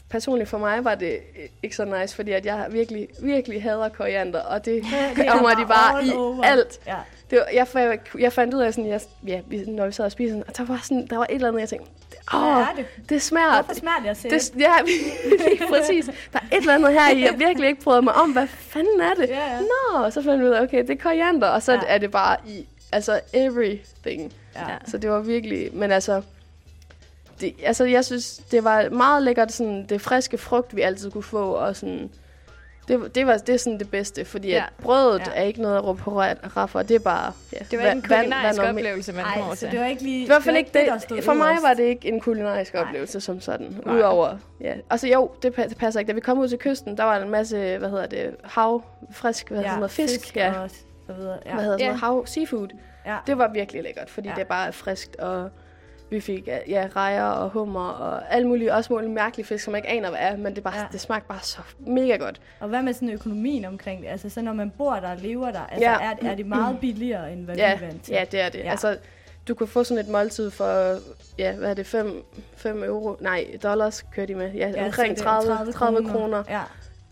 Speaker 3: personligt for mig var det ikke så nice, fordi at jeg virkelig, virkelig hader koriander, og det
Speaker 1: Det
Speaker 3: kommer
Speaker 1: er
Speaker 3: de bare i
Speaker 1: over.
Speaker 3: alt.
Speaker 1: Ja.
Speaker 3: Det var, jeg, jeg, jeg fandt ud af, sådan, jeg, ja, når vi sad og spiste, sådan, at der var, sådan, der var et eller andet, jeg tænkte, åh,
Speaker 1: er det?
Speaker 3: det smager,
Speaker 1: Hvorfor smager det at se?
Speaker 3: det, ja, lige præcis. Der er et eller andet her i, jeg virkelig ikke prøvet mig om. Hvad fanden er det?
Speaker 1: Ja, ja.
Speaker 3: Nå, så fandt vi ud af, okay, det er koriander. Og så
Speaker 1: ja.
Speaker 3: er det bare i, altså everything.
Speaker 1: Ja.
Speaker 3: Så det var virkelig, men altså, det, altså jeg synes, det var meget lækkert, sådan det friske frugt, vi altid kunne få, og sådan, det, det var det er sådan det bedste, fordi
Speaker 2: Ja.
Speaker 3: ja. at brødet
Speaker 1: Ja.
Speaker 3: ja. er ikke noget at råbe hurra for, det er bare, ja,
Speaker 2: Det var
Speaker 3: va-
Speaker 2: ikke en kulinarisk
Speaker 3: og-
Speaker 2: oplevelse, man kommer
Speaker 1: så
Speaker 2: til.
Speaker 1: det var ikke lige...
Speaker 3: i hvert fald
Speaker 1: var
Speaker 3: ikke
Speaker 1: stod
Speaker 3: det. For mig var det ikke en kulinarisk
Speaker 1: Nej.
Speaker 3: oplevelse som sådan.
Speaker 2: Nej.
Speaker 3: Udover, ja. Altså jo, det, pa- det passer ikke. Da vi kom ud til kysten, der var der en masse, hvad hedder det, hav, frisk, hvad hedder sådan noget, fisk,
Speaker 1: fisk
Speaker 3: ja.
Speaker 1: og så videre. Ja.
Speaker 3: Hvad hedder sådan
Speaker 2: Ja.
Speaker 3: noget, hav, seafood.
Speaker 1: ja.
Speaker 3: Det var virkelig lækkert, fordi
Speaker 1: Ja.
Speaker 3: ja. det bare er friskt, og vi fik ja, rejer og hummer og alle mulige, også mulige mærkelige fisk, som jeg ikke aner, hvad er, men det, bare,
Speaker 1: Ja.
Speaker 3: det smagte bare så mega godt.
Speaker 1: Og hvad med sådan økonomien omkring det? Altså, så når man bor der og lever der, altså,
Speaker 3: Ja.
Speaker 1: er, er det meget billigere, end hvad
Speaker 3: Ja,
Speaker 1: vi er vant til?
Speaker 3: ja, det er det.
Speaker 1: Ja.
Speaker 3: Altså, du kan få sådan et måltid for, ja, hvad er det, 5, 5 euro, nej, dollars kører de med, ja,
Speaker 1: Ja,
Speaker 3: omkring
Speaker 1: så det er
Speaker 3: 30, 30 kroner,
Speaker 1: Ja.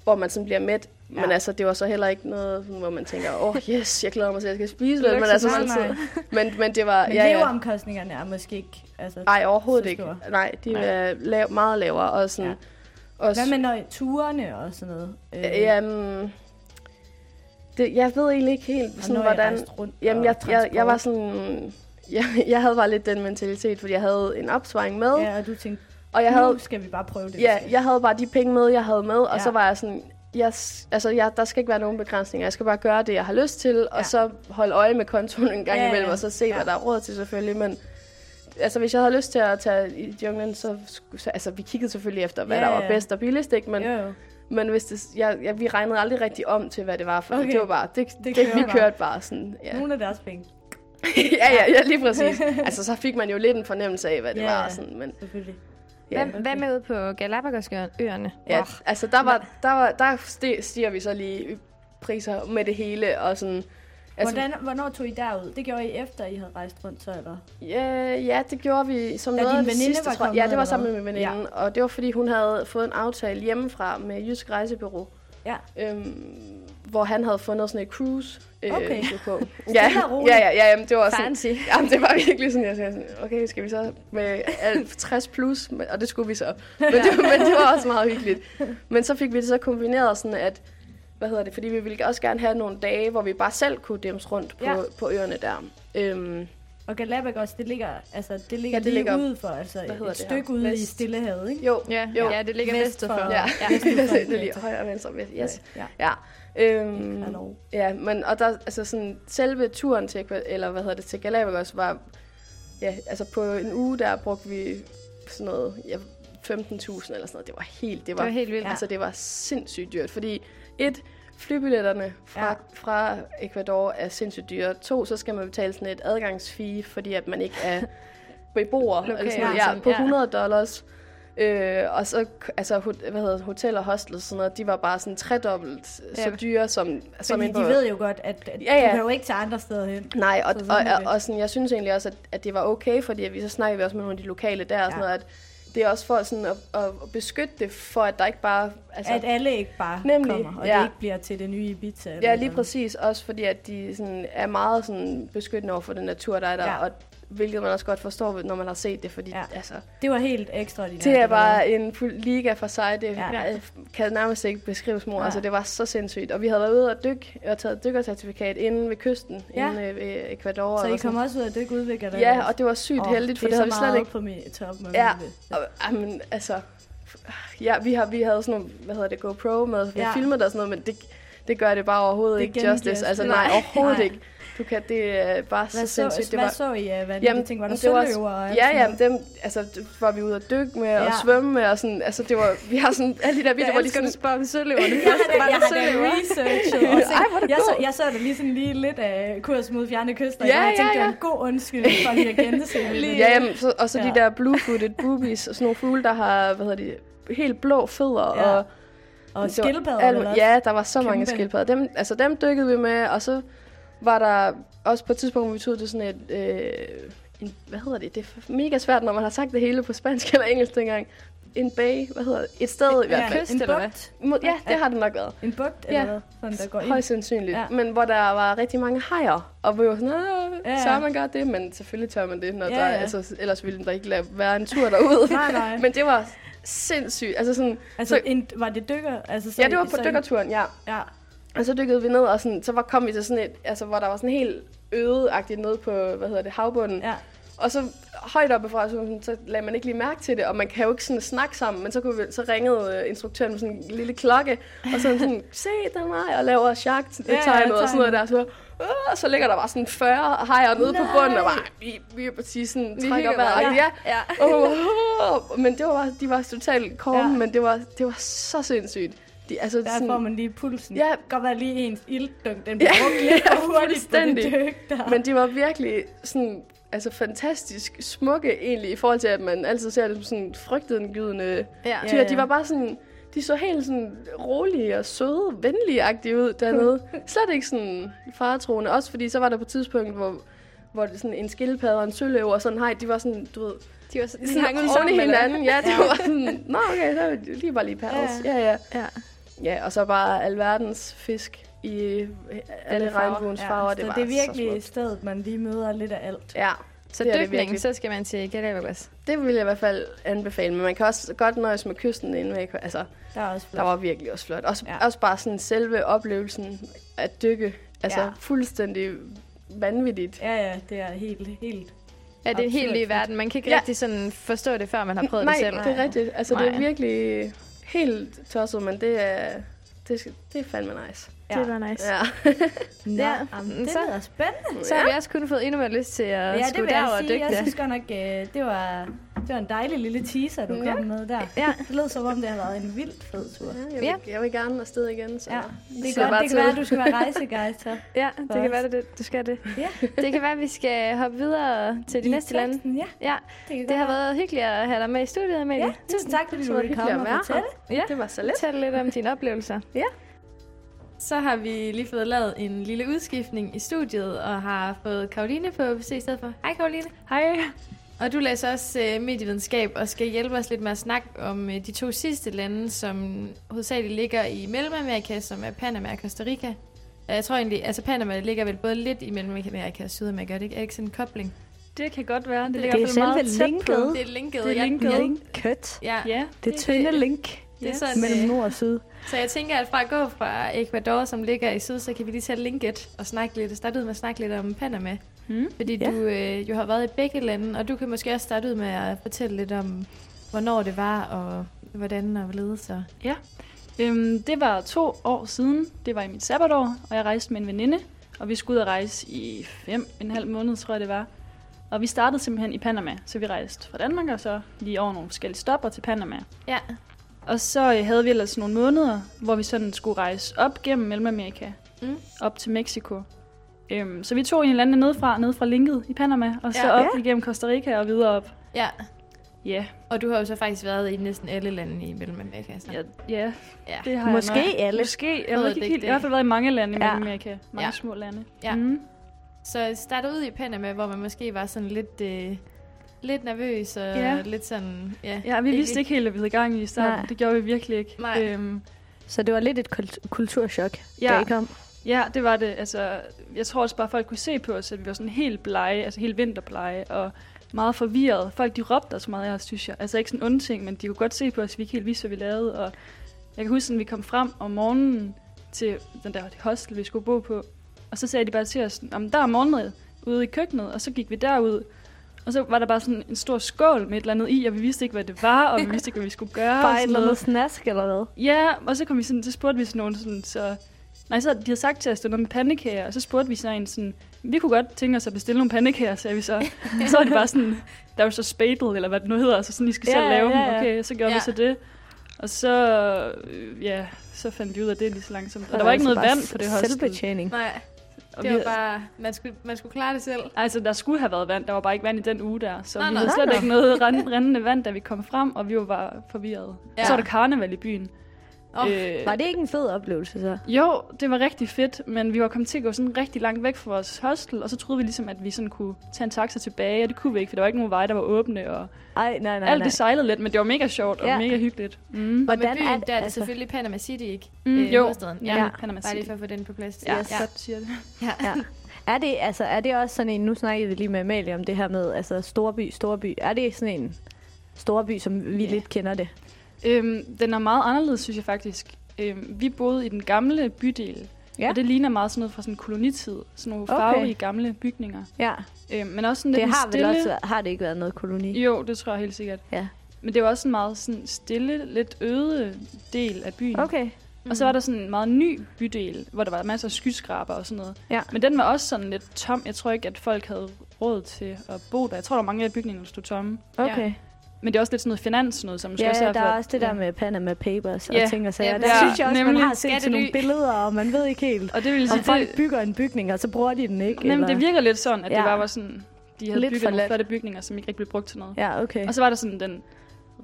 Speaker 3: hvor man sådan bliver mæt. Men
Speaker 1: Ja.
Speaker 3: altså, det var så heller ikke noget, hvor man tænker, åh, oh, yes, jeg glæder mig til, at jeg skal spise lidt. Men, altså,
Speaker 2: så
Speaker 3: sådan, så, men, men det var,
Speaker 1: Men
Speaker 3: ja, ja.
Speaker 1: leveomkostningerne er måske ikke... Altså,
Speaker 3: Nej, overhovedet ikke. Nej, de
Speaker 1: Nej.
Speaker 3: er lav, meget lavere. Og sådan,
Speaker 1: Ja.
Speaker 3: også,
Speaker 1: hvad med når turene og sådan noget? Øh,
Speaker 3: Øh, Jamen, det, jeg ved egentlig ikke helt, sådan, hvordan...
Speaker 1: rundt
Speaker 3: Jamen, jeg, jeg, jeg var sådan... Jeg, jeg havde bare lidt den mentalitet, fordi jeg havde en opsparing med, ja,
Speaker 1: og du tænkte,
Speaker 3: og jeg
Speaker 1: nu
Speaker 3: havde,
Speaker 1: skal vi bare prøve det.
Speaker 3: ja, jeg havde bare de penge med, jeg havde med, og
Speaker 1: Ja.
Speaker 3: så var jeg sådan... Jeg, altså, jeg, der skal ikke være nogen begrænsninger. Jeg skal bare gøre det, jeg har lyst til, og
Speaker 1: Ja.
Speaker 3: så holde øje med kontoen en gang
Speaker 1: Ja,
Speaker 3: imellem, og så se,
Speaker 1: ja.
Speaker 3: hvad der er råd til selvfølgelig. Men altså, hvis jeg havde lyst til at tage i junglen, så, så altså, vi kiggede selvfølgelig efter, hvad
Speaker 1: Ja,
Speaker 3: der var bedst og billigst, ikke? Men,
Speaker 1: jo,
Speaker 3: men hvis det, jeg, jeg, vi regnede aldrig rigtig om til, hvad det var, for
Speaker 1: Okay.
Speaker 3: det var bare, det,
Speaker 1: Det
Speaker 3: det,
Speaker 1: kører
Speaker 3: vi
Speaker 1: bare.
Speaker 3: kørte bare sådan, ja.
Speaker 1: Nogle af deres penge,
Speaker 3: ja, ja, ja, lige præcis. altså, så fik man jo lidt en fornemmelse af, hvad det
Speaker 1: Ja,
Speaker 3: var, sådan, men
Speaker 1: selvfølgelig.
Speaker 3: Ja.
Speaker 2: Hvad, hvad med ude på Galapagosøerne?
Speaker 3: Ja,
Speaker 2: Åh,
Speaker 3: altså, der, var, der, var, der sti- stiger vi så lige priser med det hele, og sådan, altså,
Speaker 1: Hvordan, hvornår tog I derud? Det gjorde I efter, I havde rejst rundt så, eller?
Speaker 3: Ja, ja, det gjorde vi som
Speaker 1: Da
Speaker 3: noget
Speaker 1: din
Speaker 3: af det sidste,
Speaker 1: var
Speaker 3: tror jeg. Ja, det var sammen med min veninde, og det var fordi, hun havde fået en aftale hjemmefra med Jysk Rejsebureau.
Speaker 1: Ja.
Speaker 3: Øhm, hvor han havde fundet sådan et cruise. Øh,
Speaker 1: Okay.
Speaker 3: på. Ja, ja, ja, ja, jamen, det var sådan,
Speaker 2: Fancy.
Speaker 3: Jamen, det var virkelig sådan, jeg sagde sådan, okay, skal vi så med alt 60 plus, og det skulle vi så. Men det, var- men det var også meget hyggeligt. Men så fik vi det så kombineret sådan, at, hvad hedder det, fordi vi ville også gerne have nogle dage, hvor vi bare selv kunne dimse rundt på,
Speaker 1: Ja.
Speaker 3: på øerne der. Øhm,
Speaker 1: Og Galapagos, det ligger, altså, det ligger
Speaker 3: Ja, det
Speaker 1: lige
Speaker 3: ligger-
Speaker 1: ude for, altså
Speaker 3: hvad
Speaker 1: et
Speaker 3: det
Speaker 1: stykke
Speaker 3: her?
Speaker 1: ude i. Stillehavet, ikke?
Speaker 3: jo,
Speaker 2: Ja,
Speaker 3: jo.
Speaker 2: ja, det ligger
Speaker 1: Vest
Speaker 2: for.
Speaker 3: Ja,
Speaker 1: Ja.
Speaker 3: det, det er
Speaker 1: Ekvator.
Speaker 3: højre og venstre. vest. Yes.
Speaker 1: Ja.
Speaker 3: Ja. Øhm, ja, men og der, altså sådan, selve turen til, eller hvad hedder det, til Galapagos var, ja, altså på en uge der brugte vi sådan noget, ja, 15.000 eller sådan noget. Det var helt, det var,
Speaker 2: Det var helt vildt.
Speaker 3: Altså det var sindssygt dyrt, fordi et, flybilletterne fra,
Speaker 1: Ja.
Speaker 3: ja. fra Ecuador er sindssygt dyre. To, så skal man betale sådan et adgangsfee, fordi at man ikke er beboer.
Speaker 2: Lokal,
Speaker 3: eller sådan,
Speaker 2: ja.
Speaker 3: ja, på
Speaker 2: Ja.
Speaker 3: 100 dollars. Øh, og så, altså, hvad hedder hotel og hostel og sådan noget, de var bare sådan tredobbelt ja. så
Speaker 2: Ja.
Speaker 3: dyre som, som
Speaker 1: Fordi de ved jo godt, at, at
Speaker 3: Ja, ja.
Speaker 1: du kan jo ikke tage andre steder hen.
Speaker 3: Nej, og,
Speaker 1: Så
Speaker 3: og,
Speaker 1: sådan
Speaker 3: og,
Speaker 1: det.
Speaker 3: og sådan, jeg synes egentlig også, at, at det var okay, fordi at vi så snakkede vi også med nogle af de lokale der, og sådan
Speaker 1: Ja.
Speaker 3: noget, at det er også for sådan at, at beskytte det, for at der ikke bare... Altså,
Speaker 1: At alle ikke bare
Speaker 3: Nemlig,
Speaker 1: kommer, og
Speaker 3: ja.
Speaker 1: det ikke bliver til det nye Ibiza. eller
Speaker 3: ja, lige præcis. Også fordi, at de sådan, er meget sådan, beskyttende over for den natur, der er der,
Speaker 1: ja.
Speaker 3: og hvilket man også godt forstår, når man har set det, fordi
Speaker 1: Ja.
Speaker 3: ja. altså,
Speaker 1: Det var helt ekstraordinært.
Speaker 3: det er bare en fuld liga for sig. Det
Speaker 1: Ja.
Speaker 3: ja. kan nærmest ikke beskrives mor.
Speaker 1: Ja.
Speaker 3: Ja. Altså, det var så sindssygt. Og vi havde været ude og dykke og taget dykkercertifikat inde ved kysten,
Speaker 1: Ja.
Speaker 3: ja. inde ved Ecuador.
Speaker 1: Så
Speaker 3: og
Speaker 1: I
Speaker 3: sådan.
Speaker 1: kom også ud af dykke udvikler der.
Speaker 3: Ja, og det var sygt
Speaker 1: Åh,
Speaker 3: heldigt, for det,
Speaker 1: det,
Speaker 3: havde vi slet ikke
Speaker 1: på min top
Speaker 3: Ja, og, jamen, altså, ja, vi, har, vi havde sådan nogle, hvad hedder det, GoPro med, vi
Speaker 1: Ja.
Speaker 3: ja. filmet det og sådan noget, men det, det gør det bare overhovedet
Speaker 1: Det
Speaker 3: ikke justice. Altså, nej, overhovedet
Speaker 1: Nej.
Speaker 3: ikke. Du kan, det er bare
Speaker 1: Hvad
Speaker 3: så
Speaker 1: så,
Speaker 3: sindssygt. Det
Speaker 1: hvad
Speaker 3: var,
Speaker 1: så I? uh, Hvad
Speaker 3: Jamen,
Speaker 1: Jamen, tænker, var der
Speaker 3: det var-
Speaker 1: og
Speaker 3: ja, ja, dem, altså, det var vi ude at dykke med og
Speaker 1: Ja.
Speaker 3: svømme med, og sådan, altså, det var, vi har sådan, alle de der videoer, hvor de sådan,
Speaker 2: spørger om søløverne.
Speaker 1: Jeg har da, jeg har da researchet. og set-
Speaker 3: Ej, hvor det
Speaker 1: jeg, så, jeg så da lige sådan lige lidt af kurs mod fjerne kyster.
Speaker 3: Ja,
Speaker 1: og jeg tænkte,
Speaker 3: ja,
Speaker 1: det var en god undskyldning for lige at gense det.
Speaker 3: ja, jamen, så, og så
Speaker 1: Ja.
Speaker 3: de der blue-footed boobies, og sådan nogle fugle, der har, hvad hedder de, helt blå fødder,
Speaker 1: Ja.
Speaker 3: og
Speaker 1: Og
Speaker 3: Det
Speaker 1: skildpadder også.
Speaker 3: Ja, der var så mange
Speaker 1: Kæmpe.
Speaker 3: skildpadder. Dem, altså, dem dykkede vi med, og så var der også på et tidspunkt, hvor vi tog det sådan et... Øh, en, hvad hedder det? Det er mega svært, når man har sagt det hele på spansk eller engelsk dengang. En bay, hvad hedder det? Et sted i hvert fald.
Speaker 2: kyst,
Speaker 1: en
Speaker 2: eller hvad?
Speaker 3: Ja, det har det nok været.
Speaker 1: En bugt, eller
Speaker 3: Ja.
Speaker 1: hvad? Sådan, der går ind.
Speaker 3: Højst sandsynligt.
Speaker 1: Ja.
Speaker 3: Men hvor der var rigtig mange hajer. Og vi var sådan, "Åh,
Speaker 1: Ja,
Speaker 3: så man godt det. Men selvfølgelig tør man det, når
Speaker 1: Ja,
Speaker 3: der,
Speaker 1: ja.
Speaker 3: altså, ellers ville der ikke lade være en tur derude.
Speaker 1: Nej, nej.
Speaker 3: Men det var sindssygt. Altså sådan,
Speaker 1: Altså,
Speaker 3: så-
Speaker 1: en, var det dykker? Altså, så
Speaker 3: ja, det var på
Speaker 1: så
Speaker 3: dykkerturen, ja.
Speaker 1: Ja.
Speaker 3: Og så dykkede vi ned, og sådan, så var, kom vi til sådan et, altså, hvor der var sådan helt ødeagtigt nede på, hvad hedder det, havbunden.
Speaker 1: ja.
Speaker 3: Og så højt oppe fra, så, så lagde man ikke lige mærke til det, og man kan jo ikke sådan snakke sammen, men så, kunne vi, så ringede øh, instruktøren med sådan en lille klokke, og så sådan, se, den er mig, og laver shark
Speaker 1: Ja, ja,
Speaker 3: og sådan noget der, så, og så ligger der bare sådan 40 hajer nede på bunden, og bare, vi, vi er præcis sådan,
Speaker 2: Vi
Speaker 3: trækker vejret.
Speaker 2: bare.
Speaker 3: Ja.
Speaker 2: Ja.
Speaker 3: Oh, oh, oh, men det var bare, de var totalt
Speaker 1: Ja.
Speaker 3: ja. men det var, det var så sindssygt. De, altså,
Speaker 1: Der får man lige pulsen.
Speaker 3: Ja.
Speaker 1: Godt være lige ens ilddunk, den bliver
Speaker 3: Ja,
Speaker 1: brugt lidt
Speaker 3: ja,
Speaker 1: hurtigt på det dyk der.
Speaker 3: Men de var virkelig sådan, altså fantastisk smukke egentlig, i forhold til, at man altid ser det som sådan frygtindgydende
Speaker 2: Ja.
Speaker 3: dyr.
Speaker 1: ja.
Speaker 3: De var bare sådan, de så helt sådan rolige og søde, venlige-agtige ud dernede. Slet ikke sådan faretroende. Også fordi så var der på et tidspunkt, hvor, hvor det sådan en skildpadde og en søløver og sådan, hej, de var sådan, du ved,
Speaker 2: De var sådan,
Speaker 3: sådan
Speaker 2: hang ud
Speaker 3: oven i hinanden. Ja, det var sådan, nå okay, så er vi lige bare lige paddles.
Speaker 1: Ja.
Speaker 3: Ja, ja.
Speaker 2: Ja.
Speaker 3: Ja, og så bare alverdens fisk i alle
Speaker 2: farver.
Speaker 3: regnbuens farver. det
Speaker 1: så
Speaker 3: var
Speaker 1: det er virkelig et sted, man lige møder lidt af alt.
Speaker 3: Ja,
Speaker 2: Så
Speaker 3: Det det
Speaker 2: dykning, så skal man til Galapagos.
Speaker 3: det vil jeg i hvert fald anbefale. Men man kan også godt nøjes med kysten inde ved. Altså,
Speaker 1: Der er også flot.
Speaker 3: der var virkelig også flot. Også,
Speaker 1: Ja.
Speaker 3: ja. også bare sådan selve oplevelsen at dykke. Altså
Speaker 1: Ja.
Speaker 3: ja. fuldstændig vanvittigt.
Speaker 1: Ja, ja, det er helt, helt...
Speaker 2: Ja, det er en helt ny verden. Man kan ikke
Speaker 3: Ja.
Speaker 2: rigtig sådan forstå det, før man har prøvet
Speaker 3: Nej,
Speaker 2: det selv.
Speaker 3: det er rigtigt. Altså, det er
Speaker 2: Nej.
Speaker 3: virkelig helt tosset, men det er, det, skal- det er fandme nice.
Speaker 1: Ja.
Speaker 2: Det var nice.
Speaker 3: Ja.
Speaker 1: Nå,
Speaker 2: Ja,
Speaker 1: jamen, det
Speaker 2: så-
Speaker 1: lyder spændende.
Speaker 2: Så har vi også kun fået endnu mere lyst til at
Speaker 1: Ja, det
Speaker 2: skulle derover og dykke.
Speaker 1: Jeg
Speaker 2: Ja.
Speaker 1: synes godt nok, øh, det var, det var en dejlig lille teaser, du
Speaker 3: Ja.
Speaker 1: kom med der.
Speaker 2: Ja.
Speaker 1: Det lød som om, det har været en vildt fed tur.
Speaker 3: Jeg, vil,
Speaker 2: Ja.
Speaker 3: jeg vil gerne afsted igen. Så
Speaker 1: Ja, det er godt. Det kan være, at du skal være rejseguide så.
Speaker 2: Ja, det
Speaker 1: For
Speaker 2: kan
Speaker 1: os.
Speaker 2: være, det, du skal det.
Speaker 1: Ja.
Speaker 2: Det kan være, at vi skal hoppe videre til de
Speaker 1: I
Speaker 2: næste lande.
Speaker 1: Ja,
Speaker 2: Ja,
Speaker 1: det kan
Speaker 2: det har
Speaker 1: godt
Speaker 2: været hyggeligt at have dig med i studiet, Amalie.
Speaker 1: Ja, tusind tak, fordi du
Speaker 3: var
Speaker 1: ville komme og
Speaker 3: være
Speaker 1: fortælle.
Speaker 2: Ja,
Speaker 3: Det var så let.
Speaker 2: Fortæl lidt om dine oplevelser.
Speaker 3: Ja.
Speaker 4: Så har vi lige fået lavet en lille udskiftning i studiet, og har fået Karoline på besøg i stedet for. Hej Karoline.
Speaker 2: Hej.
Speaker 4: Og du læser også øh, medievidenskab og skal hjælpe os lidt med at snakke om øh, de to sidste lande, som hovedsageligt ligger i Mellemamerika, som er Panama og Costa Rica. Jeg tror egentlig, altså Panama ligger vel både lidt i Mellemamerika og Sydamerika, er det ikke, er det ikke sådan en kobling?
Speaker 2: Det kan godt være. Det,
Speaker 4: Det
Speaker 2: ligger i
Speaker 1: er
Speaker 2: hvert fald meget
Speaker 1: selve
Speaker 2: tæt på.
Speaker 1: linket.
Speaker 4: Det er linket.
Speaker 2: Det er linket.
Speaker 1: Ja, kødt.
Speaker 4: Ja.
Speaker 2: Ja,
Speaker 1: Det er tynde link
Speaker 4: Det er sådan,
Speaker 1: mellem
Speaker 4: øh,
Speaker 1: nord og syd.
Speaker 4: Så jeg tænker, at fra at gå fra Ecuador, som ligger i syd, så kan vi lige tage linket og snakke lidt, starte ud med at snakke lidt om Panama.
Speaker 2: Hmm.
Speaker 4: Fordi
Speaker 1: Ja.
Speaker 4: ja. du øh, jo har været i begge lande, og du kan måske også starte ud med at fortælle lidt om, hvornår det var, og hvordan og hvorledes. Så.
Speaker 5: Øhm, det var to år siden. Det var i mit sabbatår, og jeg rejste med en veninde. Og vi skulle ud og rejse i fem, en halv måned, tror jeg det var. Og vi startede simpelthen i Panama. Så vi rejste fra Danmark og så lige over nogle forskellige stopper til Panama.
Speaker 4: Ja,
Speaker 5: Og så øh, havde vi ellers nogle måneder, hvor vi sådan skulle rejse op gennem Mellemamerika.
Speaker 4: Mm.
Speaker 5: Op til Mexico. Øhm, så vi tog en lande ned fra, ned fra linket i Panama, og så
Speaker 4: Ja.
Speaker 5: op
Speaker 1: Ja.
Speaker 5: igennem Costa Rica og videre op.
Speaker 4: ja.
Speaker 5: Ja,
Speaker 4: Og du har jo så faktisk været i næsten alle lande i Mellemamerika. Så.
Speaker 5: ja, ja
Speaker 4: Ja.
Speaker 5: det har jeg
Speaker 1: Måske
Speaker 5: nok.
Speaker 1: alle.
Speaker 5: Måske. Jeg
Speaker 4: Ved
Speaker 5: ikke helt.
Speaker 4: det-
Speaker 5: Jeg har i hvert fald været i mange lande i
Speaker 1: Ja.
Speaker 5: Mellemamerika. Mange
Speaker 4: Ja.
Speaker 5: små lande.
Speaker 4: Ja.
Speaker 5: Mm.
Speaker 4: Så start ud i Panama, hvor man måske var sådan lidt, øh, lidt nervøs og
Speaker 5: Ja.
Speaker 4: lidt sådan... Ja,
Speaker 5: Ja, vi vidste ikke helt, hvad vi havde i gang i i starten.
Speaker 1: Nej.
Speaker 5: Det gjorde vi virkelig ikke.
Speaker 4: Nej.
Speaker 5: Øhm,
Speaker 1: Så det var lidt et kult- kulturschok,
Speaker 5: Ja.
Speaker 1: da I kom.
Speaker 5: Ja, det var det. Altså, jeg tror også bare, at folk kunne se på os, at vi var sådan helt blege, altså helt vinterblege, og meget forvirret. Folk, de råbte os meget af os, synes jeg. Altså ikke sådan onde ting, men de kunne godt se på os, at vi ikke helt vidste, hvad vi lavede. Og jeg kan huske, at vi kom frem om morgenen til den der hostel, vi skulle bo på. Og så sagde de bare til os, om der er morgenmad ude i køkkenet, og så gik vi derud. Og så var der bare sådan en stor skål med et eller andet i, og vi vidste ikke, hvad det var, og vi vidste ikke, hvad vi skulle gøre.
Speaker 1: Bare et eller
Speaker 5: noget.
Speaker 1: andet snask eller hvad?
Speaker 5: Ja, og så kom vi sådan, så spurgte vi sådan nogen sådan, så... Nej, så de havde sagt til os, det var noget med pandekager, og så spurgte vi så en sådan, vi kunne godt tænke os at bestille nogle pandekager, sagde vi så. Og så var det bare sådan, der var så spadel, eller hvad det nu hedder, så sådan, I skal
Speaker 1: Ja,
Speaker 5: selv lave
Speaker 1: ja,
Speaker 5: dem.
Speaker 1: ja.
Speaker 5: Okay, så gjorde
Speaker 4: Ja.
Speaker 5: vi så det. Og så, øh, ja, så fandt vi ud af det lige så langsomt. Og der var ikke noget
Speaker 1: Altså bare
Speaker 5: vand på det hostel.
Speaker 1: Selvbetjening.
Speaker 4: Nej,
Speaker 5: Og
Speaker 4: det var bare... Man skulle, man skulle klare det selv.
Speaker 5: Altså, der skulle have været vand, der var bare ikke vand i den uge der. Så
Speaker 4: Nå,
Speaker 5: vi havde slet
Speaker 1: Nå, nå.
Speaker 5: ikke noget rend- rendende vand, da vi kom frem, og vi var bare forvirrede. Ja.
Speaker 4: Ja.
Speaker 5: Så var der karneval i byen.
Speaker 4: Åh,
Speaker 5: øh,
Speaker 1: Var det ikke en fed oplevelse så?
Speaker 5: Jo, det var rigtig fedt, men vi var kommet til at gå sådan rigtig langt væk fra vores hostel, og så troede vi ligesom, at vi sådan kunne tage en taxa tilbage, og det kunne vi ikke, for der var ikke nogen veje, der var åbne, og
Speaker 1: Ej, nej, nej,
Speaker 5: alt
Speaker 1: nej.
Speaker 5: det sejlede lidt, men det var mega sjovt og
Speaker 1: Ja.
Speaker 5: mega hyggeligt. Mm.
Speaker 4: og
Speaker 1: Hvordan
Speaker 4: byen,
Speaker 1: er
Speaker 4: der
Speaker 1: det,
Speaker 4: er det
Speaker 1: altså-
Speaker 4: selvfølgelig Panama City, ikke?
Speaker 5: Mm,
Speaker 4: Øh,
Speaker 5: jo,
Speaker 4: hovedstaden.
Speaker 1: ja,
Speaker 5: Ja. Panama
Speaker 4: Bare lige
Speaker 5: City.
Speaker 4: for at få den på plads.
Speaker 5: Ja,
Speaker 4: ja.
Speaker 5: godt siger det.
Speaker 4: ja.
Speaker 1: Ja. Er det, altså, er det også sådan en, nu snakkede vi lige med Amalie om det her med altså, storby, storby. Er det sådan en storby, som vi
Speaker 4: Ja.
Speaker 1: lidt kender det?
Speaker 5: Øhm, den er meget anderledes, synes jeg faktisk. Øhm, vi boede i den gamle bydel,
Speaker 1: Ja.
Speaker 5: og det ligner meget sådan noget fra sådan kolonitid, sådan nogle
Speaker 1: Okay.
Speaker 5: farverige gamle bygninger.
Speaker 1: Ja,
Speaker 5: Øhm, men også sådan lidt
Speaker 1: det
Speaker 5: en
Speaker 1: har vel
Speaker 5: stille...
Speaker 1: også, har det ikke været noget koloni?
Speaker 5: Jo, det tror jeg helt sikkert.
Speaker 1: Ja.
Speaker 5: Men det var også en meget sådan stille, lidt øde del af byen.
Speaker 1: Okay.
Speaker 5: Og så var der sådan en meget ny bydel, hvor der var masser af skyskraber og sådan noget.
Speaker 1: Ja.
Speaker 5: Men den var også sådan lidt tom. Jeg tror ikke, at folk havde råd til at bo der. Jeg tror, der var mange af bygningerne, der stod tomme.
Speaker 1: Okay.
Speaker 5: Men det er også lidt sådan noget finans, noget, som måske
Speaker 1: Ja,
Speaker 5: også
Speaker 1: der er
Speaker 5: for-
Speaker 1: også det der med Panama Papers
Speaker 5: Ja.
Speaker 1: og ting og sager.
Speaker 4: Ja,
Speaker 1: der
Speaker 4: ja,
Speaker 1: synes jeg også, man
Speaker 5: nemlig.
Speaker 1: har set sådan nogle billeder, og man ved ikke helt,
Speaker 5: Og det vil
Speaker 1: om
Speaker 5: sige,
Speaker 1: folk
Speaker 5: det,
Speaker 1: bygger en bygning, og så bruger de den ikke.
Speaker 5: Jamen,
Speaker 1: eller?
Speaker 5: det virker lidt sådan, at ja.
Speaker 1: Ja.
Speaker 5: det bare var sådan, de havde
Speaker 1: Lidt
Speaker 5: bygget
Speaker 1: for
Speaker 5: nogle
Speaker 1: let.
Speaker 5: flotte bygninger, som ikke rigtig blev brugt til noget.
Speaker 1: Ja, okay.
Speaker 5: Og så var der sådan den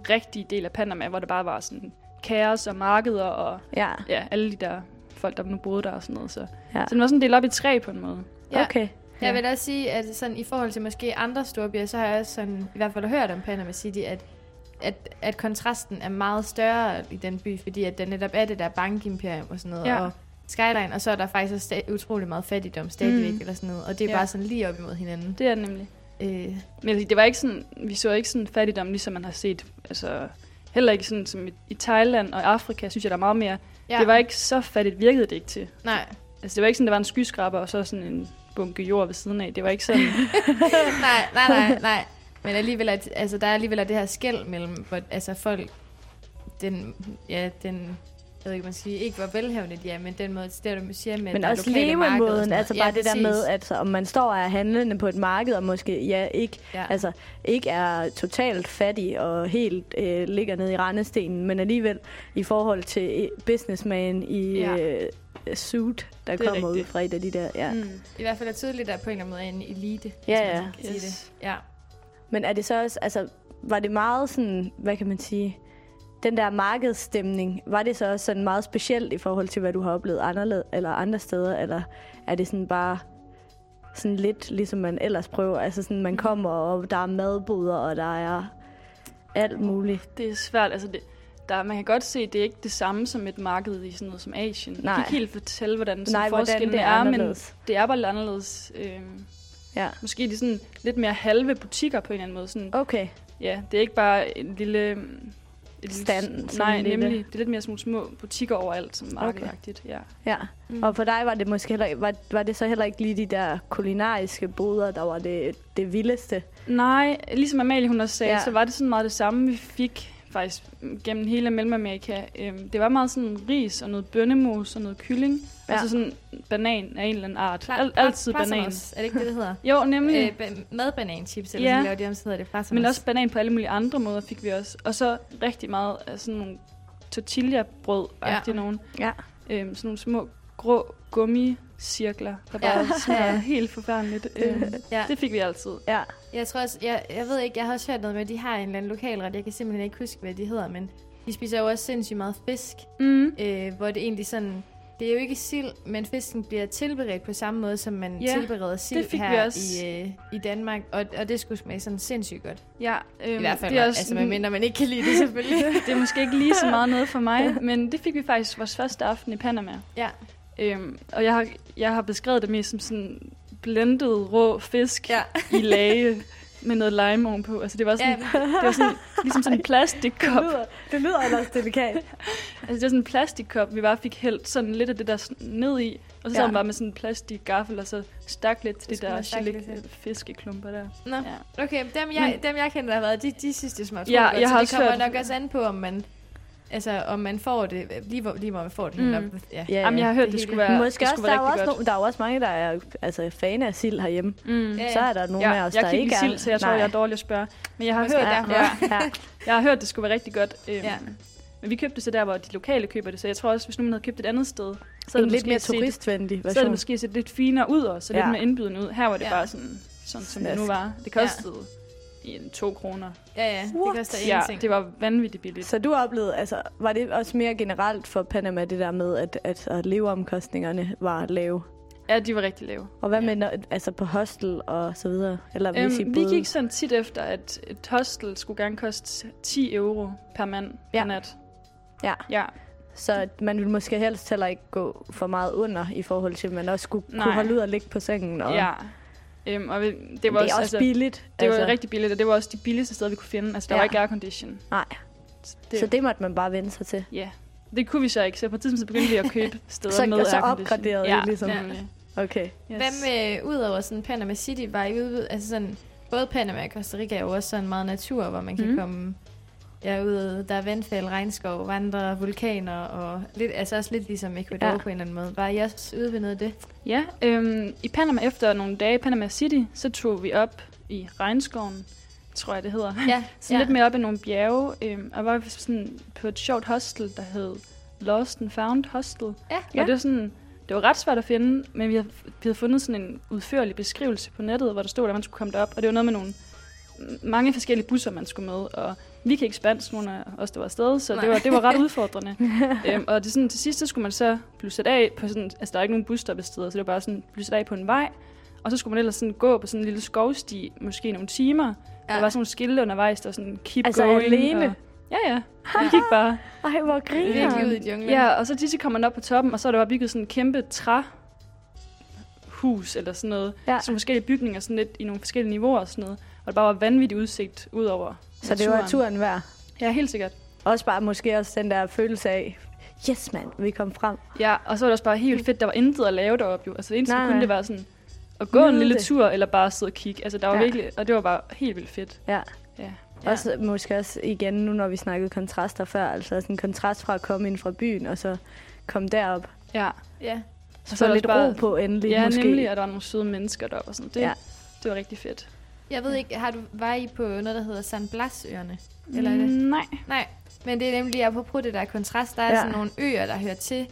Speaker 5: rigtige del af Panama, hvor det bare var sådan kaos og markeder og
Speaker 1: Ja,
Speaker 5: ja, alle de der folk, der nu boede der og sådan noget. Så,
Speaker 1: ja.
Speaker 5: så den var sådan delt op i tre på en måde.
Speaker 4: Ja.
Speaker 1: Okay.
Speaker 4: Jeg vil også sige, at sådan, i forhold til måske andre storbyer, så har jeg også sådan, i hvert fald hørt om Panama City, at, at, at kontrasten er meget større i den by, fordi at der netop er det der bankimperium og sådan noget,
Speaker 5: Ja.
Speaker 4: og skyline, og så er der faktisk også sta- utrolig meget fattigdom stadigvæk,
Speaker 5: Mm.
Speaker 4: eller sådan noget, og det er
Speaker 5: Ja.
Speaker 4: bare sådan lige op imod hinanden.
Speaker 5: Det er det nemlig.
Speaker 4: Øh,
Speaker 5: Men det var ikke sådan, vi så ikke sådan fattigdom, ligesom man har set, altså heller ikke sådan som i, i Thailand og Afrika, synes jeg, der er meget mere. Ja. Det var ikke så fattigt, virkede det ikke til.
Speaker 4: Nej,
Speaker 5: Altså det var ikke sådan, der var en skyskraber og så sådan en bunke jord ved siden af. Det var ikke sådan,
Speaker 4: nej, nej, nej, nej. Men alligevel, at, altså, der er alligevel det her skæld mellem, hvor, altså folk, den, ja, den, jeg ved ikke, man siger, ikke hvor velhavende de er, men den måde, det du siger med
Speaker 1: Men
Speaker 4: der
Speaker 1: også
Speaker 4: og
Speaker 1: levemåden,
Speaker 4: noget.
Speaker 1: altså bare
Speaker 4: ja,
Speaker 1: det der
Speaker 4: præcis.
Speaker 1: med, altså om man står og er handlende på et marked, og måske ja, ikke,
Speaker 4: Ja.
Speaker 1: altså, ikke er totalt fattig og helt øh, ligger nede i rendestenen, men alligevel i forhold til øh, businessman i
Speaker 5: Ja.
Speaker 1: øh, suit, der
Speaker 5: er
Speaker 1: kommer ud
Speaker 5: rigtigt.
Speaker 1: fra et af de der, ja. Mm.
Speaker 5: mm,
Speaker 4: I hvert fald er tydeligt, der på en eller anden måde er en elite.
Speaker 1: Ja, ja.
Speaker 5: Yes.
Speaker 4: det. Ja.
Speaker 1: Men er det så også, altså, var det meget sådan, hvad kan man sige, den der markedsstemning, var det så også sådan meget specielt i forhold til, hvad du har oplevet anderledes, eller andre steder, eller er det sådan bare sådan lidt ligesom man ellers prøver. Altså sådan, man kommer, og der er madboder, og der er alt muligt.
Speaker 5: Det er svært. Altså, det, der, man kan godt se, at det er ikke det samme som et marked i sådan noget som Asien. Jeg
Speaker 1: Nej.
Speaker 5: kan ikke helt fortælle, hvordan,
Speaker 1: Nej, hvordan
Speaker 5: forskellen
Speaker 1: det er
Speaker 5: er, men det er bare lidt anderledes. Øh,
Speaker 1: Ja.
Speaker 5: måske de sådan lidt mere halve butikker på en eller anden måde. Sådan,
Speaker 1: Okay.
Speaker 5: Ja, det er ikke bare en lille... mm, Et
Speaker 1: Stand,
Speaker 5: Nej,
Speaker 1: lille-
Speaker 5: nemlig. Det er lidt mere sådan små butikker overalt, som
Speaker 1: Okay.
Speaker 5: markedagtigt. Ja.
Speaker 1: Ja,
Speaker 4: Mm.
Speaker 1: og for dig var det måske heller, var, var det så heller ikke lige de der kulinariske boder, der var det, det vildeste?
Speaker 5: Nej, ligesom Amalie hun også sagde,
Speaker 1: ja.
Speaker 5: så var det sådan meget det samme, vi fik faktisk gennem hele Mellemamerika. Øhm, det var meget sådan ris og noget bønnemos og noget kylling.
Speaker 1: Ja.
Speaker 5: Altså sådan banan af en eller anden art.
Speaker 4: Klar,
Speaker 5: Al- altid banan.
Speaker 4: Er det ikke det, det hedder?
Speaker 5: Jo, nemlig.
Speaker 4: øh, ba- madbananchips, eller
Speaker 5: Ja.
Speaker 4: sådan laver de om, så hedder det placermos.
Speaker 5: Men også banan på alle mulige andre måder fik vi også. Og så rigtig meget af sådan nogle tortilla-brød ja. Nogen.
Speaker 1: Ja.
Speaker 5: Øhm, sådan nogle små grå gummicirkler, der bare
Speaker 4: Ja.
Speaker 5: smager helt forfærdeligt. Øhm,
Speaker 4: Ja.
Speaker 5: det fik vi altid.
Speaker 1: Ja,
Speaker 4: Jeg tror også, jeg, jeg ved ikke, jeg har også hørt noget med, at de har en eller anden lokalret. Jeg kan simpelthen ikke huske, hvad de hedder, men de spiser jo også sindssygt meget fisk,
Speaker 5: Mm.
Speaker 4: øh, hvor det egentlig sådan... Det er jo ikke sild, men fisken bliver tilberedt på samme måde, som man
Speaker 5: Ja,
Speaker 4: tilbereder sild
Speaker 5: det fik vi
Speaker 4: her
Speaker 5: også.
Speaker 4: i, øh, i Danmark. Og, og det skulle smage sådan sindssygt godt.
Speaker 5: Ja, øhm,
Speaker 4: I hvert fald,
Speaker 5: det er også,
Speaker 4: altså medmindre man ikke kan lide det selvfølgelig.
Speaker 5: det er måske ikke lige så meget noget for mig, men det fik vi faktisk vores første aften i Panama.
Speaker 4: ja.
Speaker 5: Øhm, og jeg har, jeg har beskrevet det mest som sådan blendet rå fisk
Speaker 4: Ja.
Speaker 5: i lage med noget lime ovenpå. Altså det var sådan,
Speaker 4: ja,
Speaker 5: det var sådan ligesom sådan en plastikkop.
Speaker 1: det lyder, det lyder ellers delikat.
Speaker 5: Altså det var sådan en plastikkop, vi bare fik hældt sådan lidt af det der ned i. Og så sad
Speaker 1: Ja.
Speaker 5: man bare med sådan en plastikgaffel, og så stak lidt til
Speaker 4: Det
Speaker 5: det, der
Speaker 4: til.
Speaker 5: fiskeklumper der.
Speaker 4: Nå,
Speaker 5: Ja.
Speaker 4: okay. Dem jeg, dem, jeg kender, der har været, de, de synes, det smager
Speaker 5: Ja,
Speaker 4: godt.
Speaker 5: jeg
Speaker 4: så
Speaker 5: har
Speaker 4: det
Speaker 5: også
Speaker 4: kommer
Speaker 5: hørt-
Speaker 4: nok også an på, om man... Altså, om man får det, lige hvor, lige hvor man får det.
Speaker 5: Mm.
Speaker 4: Mm. Ja.
Speaker 1: Ja,
Speaker 5: Jamen, jeg har hørt,
Speaker 4: det
Speaker 5: det, skulle være,
Speaker 1: Måske
Speaker 5: det
Speaker 1: også,
Speaker 5: skulle
Speaker 1: der er,
Speaker 5: være
Speaker 1: også
Speaker 5: rigtig
Speaker 1: no, der er jo også mange, der er altså, fan af sild herhjemme.
Speaker 5: godt. Mm.
Speaker 4: Ja,
Speaker 1: Så er der nogle
Speaker 5: Ja,
Speaker 1: af os,
Speaker 5: jeg
Speaker 1: der ikke er...
Speaker 5: sild, så jeg tror,
Speaker 1: Nej.
Speaker 5: jeg er dårlig at spørge. Men jeg har,
Speaker 4: Måske
Speaker 5: hørt.
Speaker 1: Ja, ja.
Speaker 5: jeg har hørt, at det skulle være rigtig godt. Øhm,
Speaker 4: Ja.
Speaker 5: Men vi købte det så der, hvor de lokale køber det. Så jeg tror også, hvis nu man havde købt et andet sted, så
Speaker 1: En
Speaker 5: havde det
Speaker 1: lidt mere
Speaker 5: set,
Speaker 1: turistvenlig
Speaker 5: så havde
Speaker 1: version.
Speaker 5: det måske set lidt finere ud også, så lidt
Speaker 1: Ja.
Speaker 5: mere indbydende ud. Her var det
Speaker 4: Ja.
Speaker 5: bare sådan, sådan som det
Speaker 1: Snask.
Speaker 5: nu var. Det kostede en to kroner.
Speaker 4: Ja, ja. Det
Speaker 1: What?
Speaker 4: koster
Speaker 5: Ja,
Speaker 4: ingenting.
Speaker 5: det var vanvittigt billigt.
Speaker 1: Så du oplevede, altså, var det også mere generelt for Panama, det der med, at, at, at leveomkostningerne var lave?
Speaker 5: Ja, de var rigtig lave.
Speaker 1: Og hvad med, når- altså på hostel og så videre? Eller hvis I
Speaker 5: Øhm, vi
Speaker 1: boede-
Speaker 5: gik sådan tit efter, at et hostel skulle gerne koste 10 euro per mand
Speaker 1: Ja.
Speaker 5: per nat.
Speaker 1: Ja.
Speaker 5: Ja,
Speaker 1: Så man ville måske helst heller ikke gå for meget under, i forhold til, at man også skulle
Speaker 5: Nej.
Speaker 1: kunne holde ud og ligge på sengen. Og
Speaker 5: ja. Øhm, og det
Speaker 1: det
Speaker 5: var
Speaker 1: er
Speaker 5: også,
Speaker 1: også
Speaker 5: altså,
Speaker 1: billigt.
Speaker 5: det var
Speaker 1: altså.
Speaker 5: rigtig billigt, og det var også de billigste steder, vi kunne finde. Altså, der
Speaker 1: Ja.
Speaker 5: var ikke aircondition.
Speaker 1: Nej,
Speaker 5: Det,
Speaker 1: så det måtte man bare vende sig til.
Speaker 5: Ja, det kunne vi så ikke, så på et tidspunkt så begyndte vi at købe steder
Speaker 1: Så-
Speaker 5: med
Speaker 1: så opgraderede I
Speaker 5: ja,
Speaker 1: ligesom.
Speaker 5: Ja.
Speaker 1: Okay.
Speaker 5: Yes.
Speaker 4: Hvad med, udover sådan Panama City, var I ude, altså sådan, både Panama og Costa Rica er jo også sådan meget natur, hvor man kan mm. komme ja, ud, der er vandfald, regnskov, vandre, vulkaner, og lidt, altså også lidt ligesom Ecuador
Speaker 1: Ja.
Speaker 4: ja. på en eller anden måde. Var I også ude ved noget af det?
Speaker 5: Ja, øhm, i Panama efter nogle dage i Panama City, så tog vi op i regnskoven, tror jeg det hedder.
Speaker 4: Ja,
Speaker 5: Så
Speaker 4: ja.
Speaker 5: lidt mere op i nogle bjerge, øhm, og var sådan på et sjovt hostel, der hed Lost and Found Hostel.
Speaker 4: Ja.
Speaker 5: Ja. Og det var sådan, det var ret svært at finde, men vi havde, vi havde fundet sådan en udførlig beskrivelse på nettet, hvor der stod, at man skulle komme derop, og det var noget med nogle mange forskellige busser, man skulle med, og vi kan ikke spansk, nogen af os, der var afsted, så
Speaker 4: Nej.
Speaker 5: det var, det var ret udfordrende. øhm, og det sådan, til sidst, så skulle man så blive sat af på sådan, altså der er ikke nogen busstoppesteder, så det var bare sådan, blive sat af på en vej, og så skulle man ellers sådan gå på sådan en lille skovsti, måske nogle timer. Ja. Der var sådan nogle skilte undervejs, der sådan, keep
Speaker 1: Altså
Speaker 5: going.
Speaker 1: alene?
Speaker 5: Og, ja, ja. Vi gik bare.
Speaker 1: Ej, hvor griner.
Speaker 4: Virkelig ud i junglen.
Speaker 5: Ja, og så til kommer man op på toppen, og så er der bare bygget sådan en kæmpe træhus eller sådan noget.
Speaker 1: Ja.
Speaker 5: Sådan forskellige bygninger sådan lidt i nogle forskellige niveauer og sådan noget. Og det bare var vanvittig udsigt ud over
Speaker 1: Så det var turen værd.
Speaker 5: Ja, helt sikkert.
Speaker 1: Også bare måske også den der følelse af, yes mand, vi kom frem.
Speaker 5: Ja, og så var det også bare helt fedt. Der var intet at lave deroppe jo. Altså det eneste
Speaker 1: Nej,
Speaker 5: nej, kunne det være sådan at gå en
Speaker 1: Nyde
Speaker 5: lille
Speaker 1: det.
Speaker 5: tur, eller bare sidde og kigge. Altså der var
Speaker 1: Ja.
Speaker 5: ja. virkelig, og det var bare helt vildt fedt.
Speaker 1: Ja.
Speaker 5: Ja.
Speaker 1: Ja. Også måske også igen, nu når vi snakkede kontraster før, altså sådan en kontrast fra at komme ind fra byen, og så komme derop.
Speaker 5: Ja,
Speaker 4: ja.
Speaker 1: Så
Speaker 5: er der
Speaker 1: lidt
Speaker 5: også
Speaker 1: ro
Speaker 5: bare-
Speaker 1: på endelig,
Speaker 5: ja
Speaker 1: måske.
Speaker 5: nemlig, at der var nogle søde mennesker deroppe og sådan. Det,
Speaker 1: Ja.
Speaker 5: ja. det var rigtig fedt.
Speaker 4: Jeg ved ikke, har du, var I på noget, der hedder San Blas-øerne? Eller er
Speaker 5: Mm,
Speaker 4: det?
Speaker 5: nej.
Speaker 4: Nej, men det er nemlig apropos det der kontrast. Der er
Speaker 1: Ja.
Speaker 4: sådan nogle øer, der hører til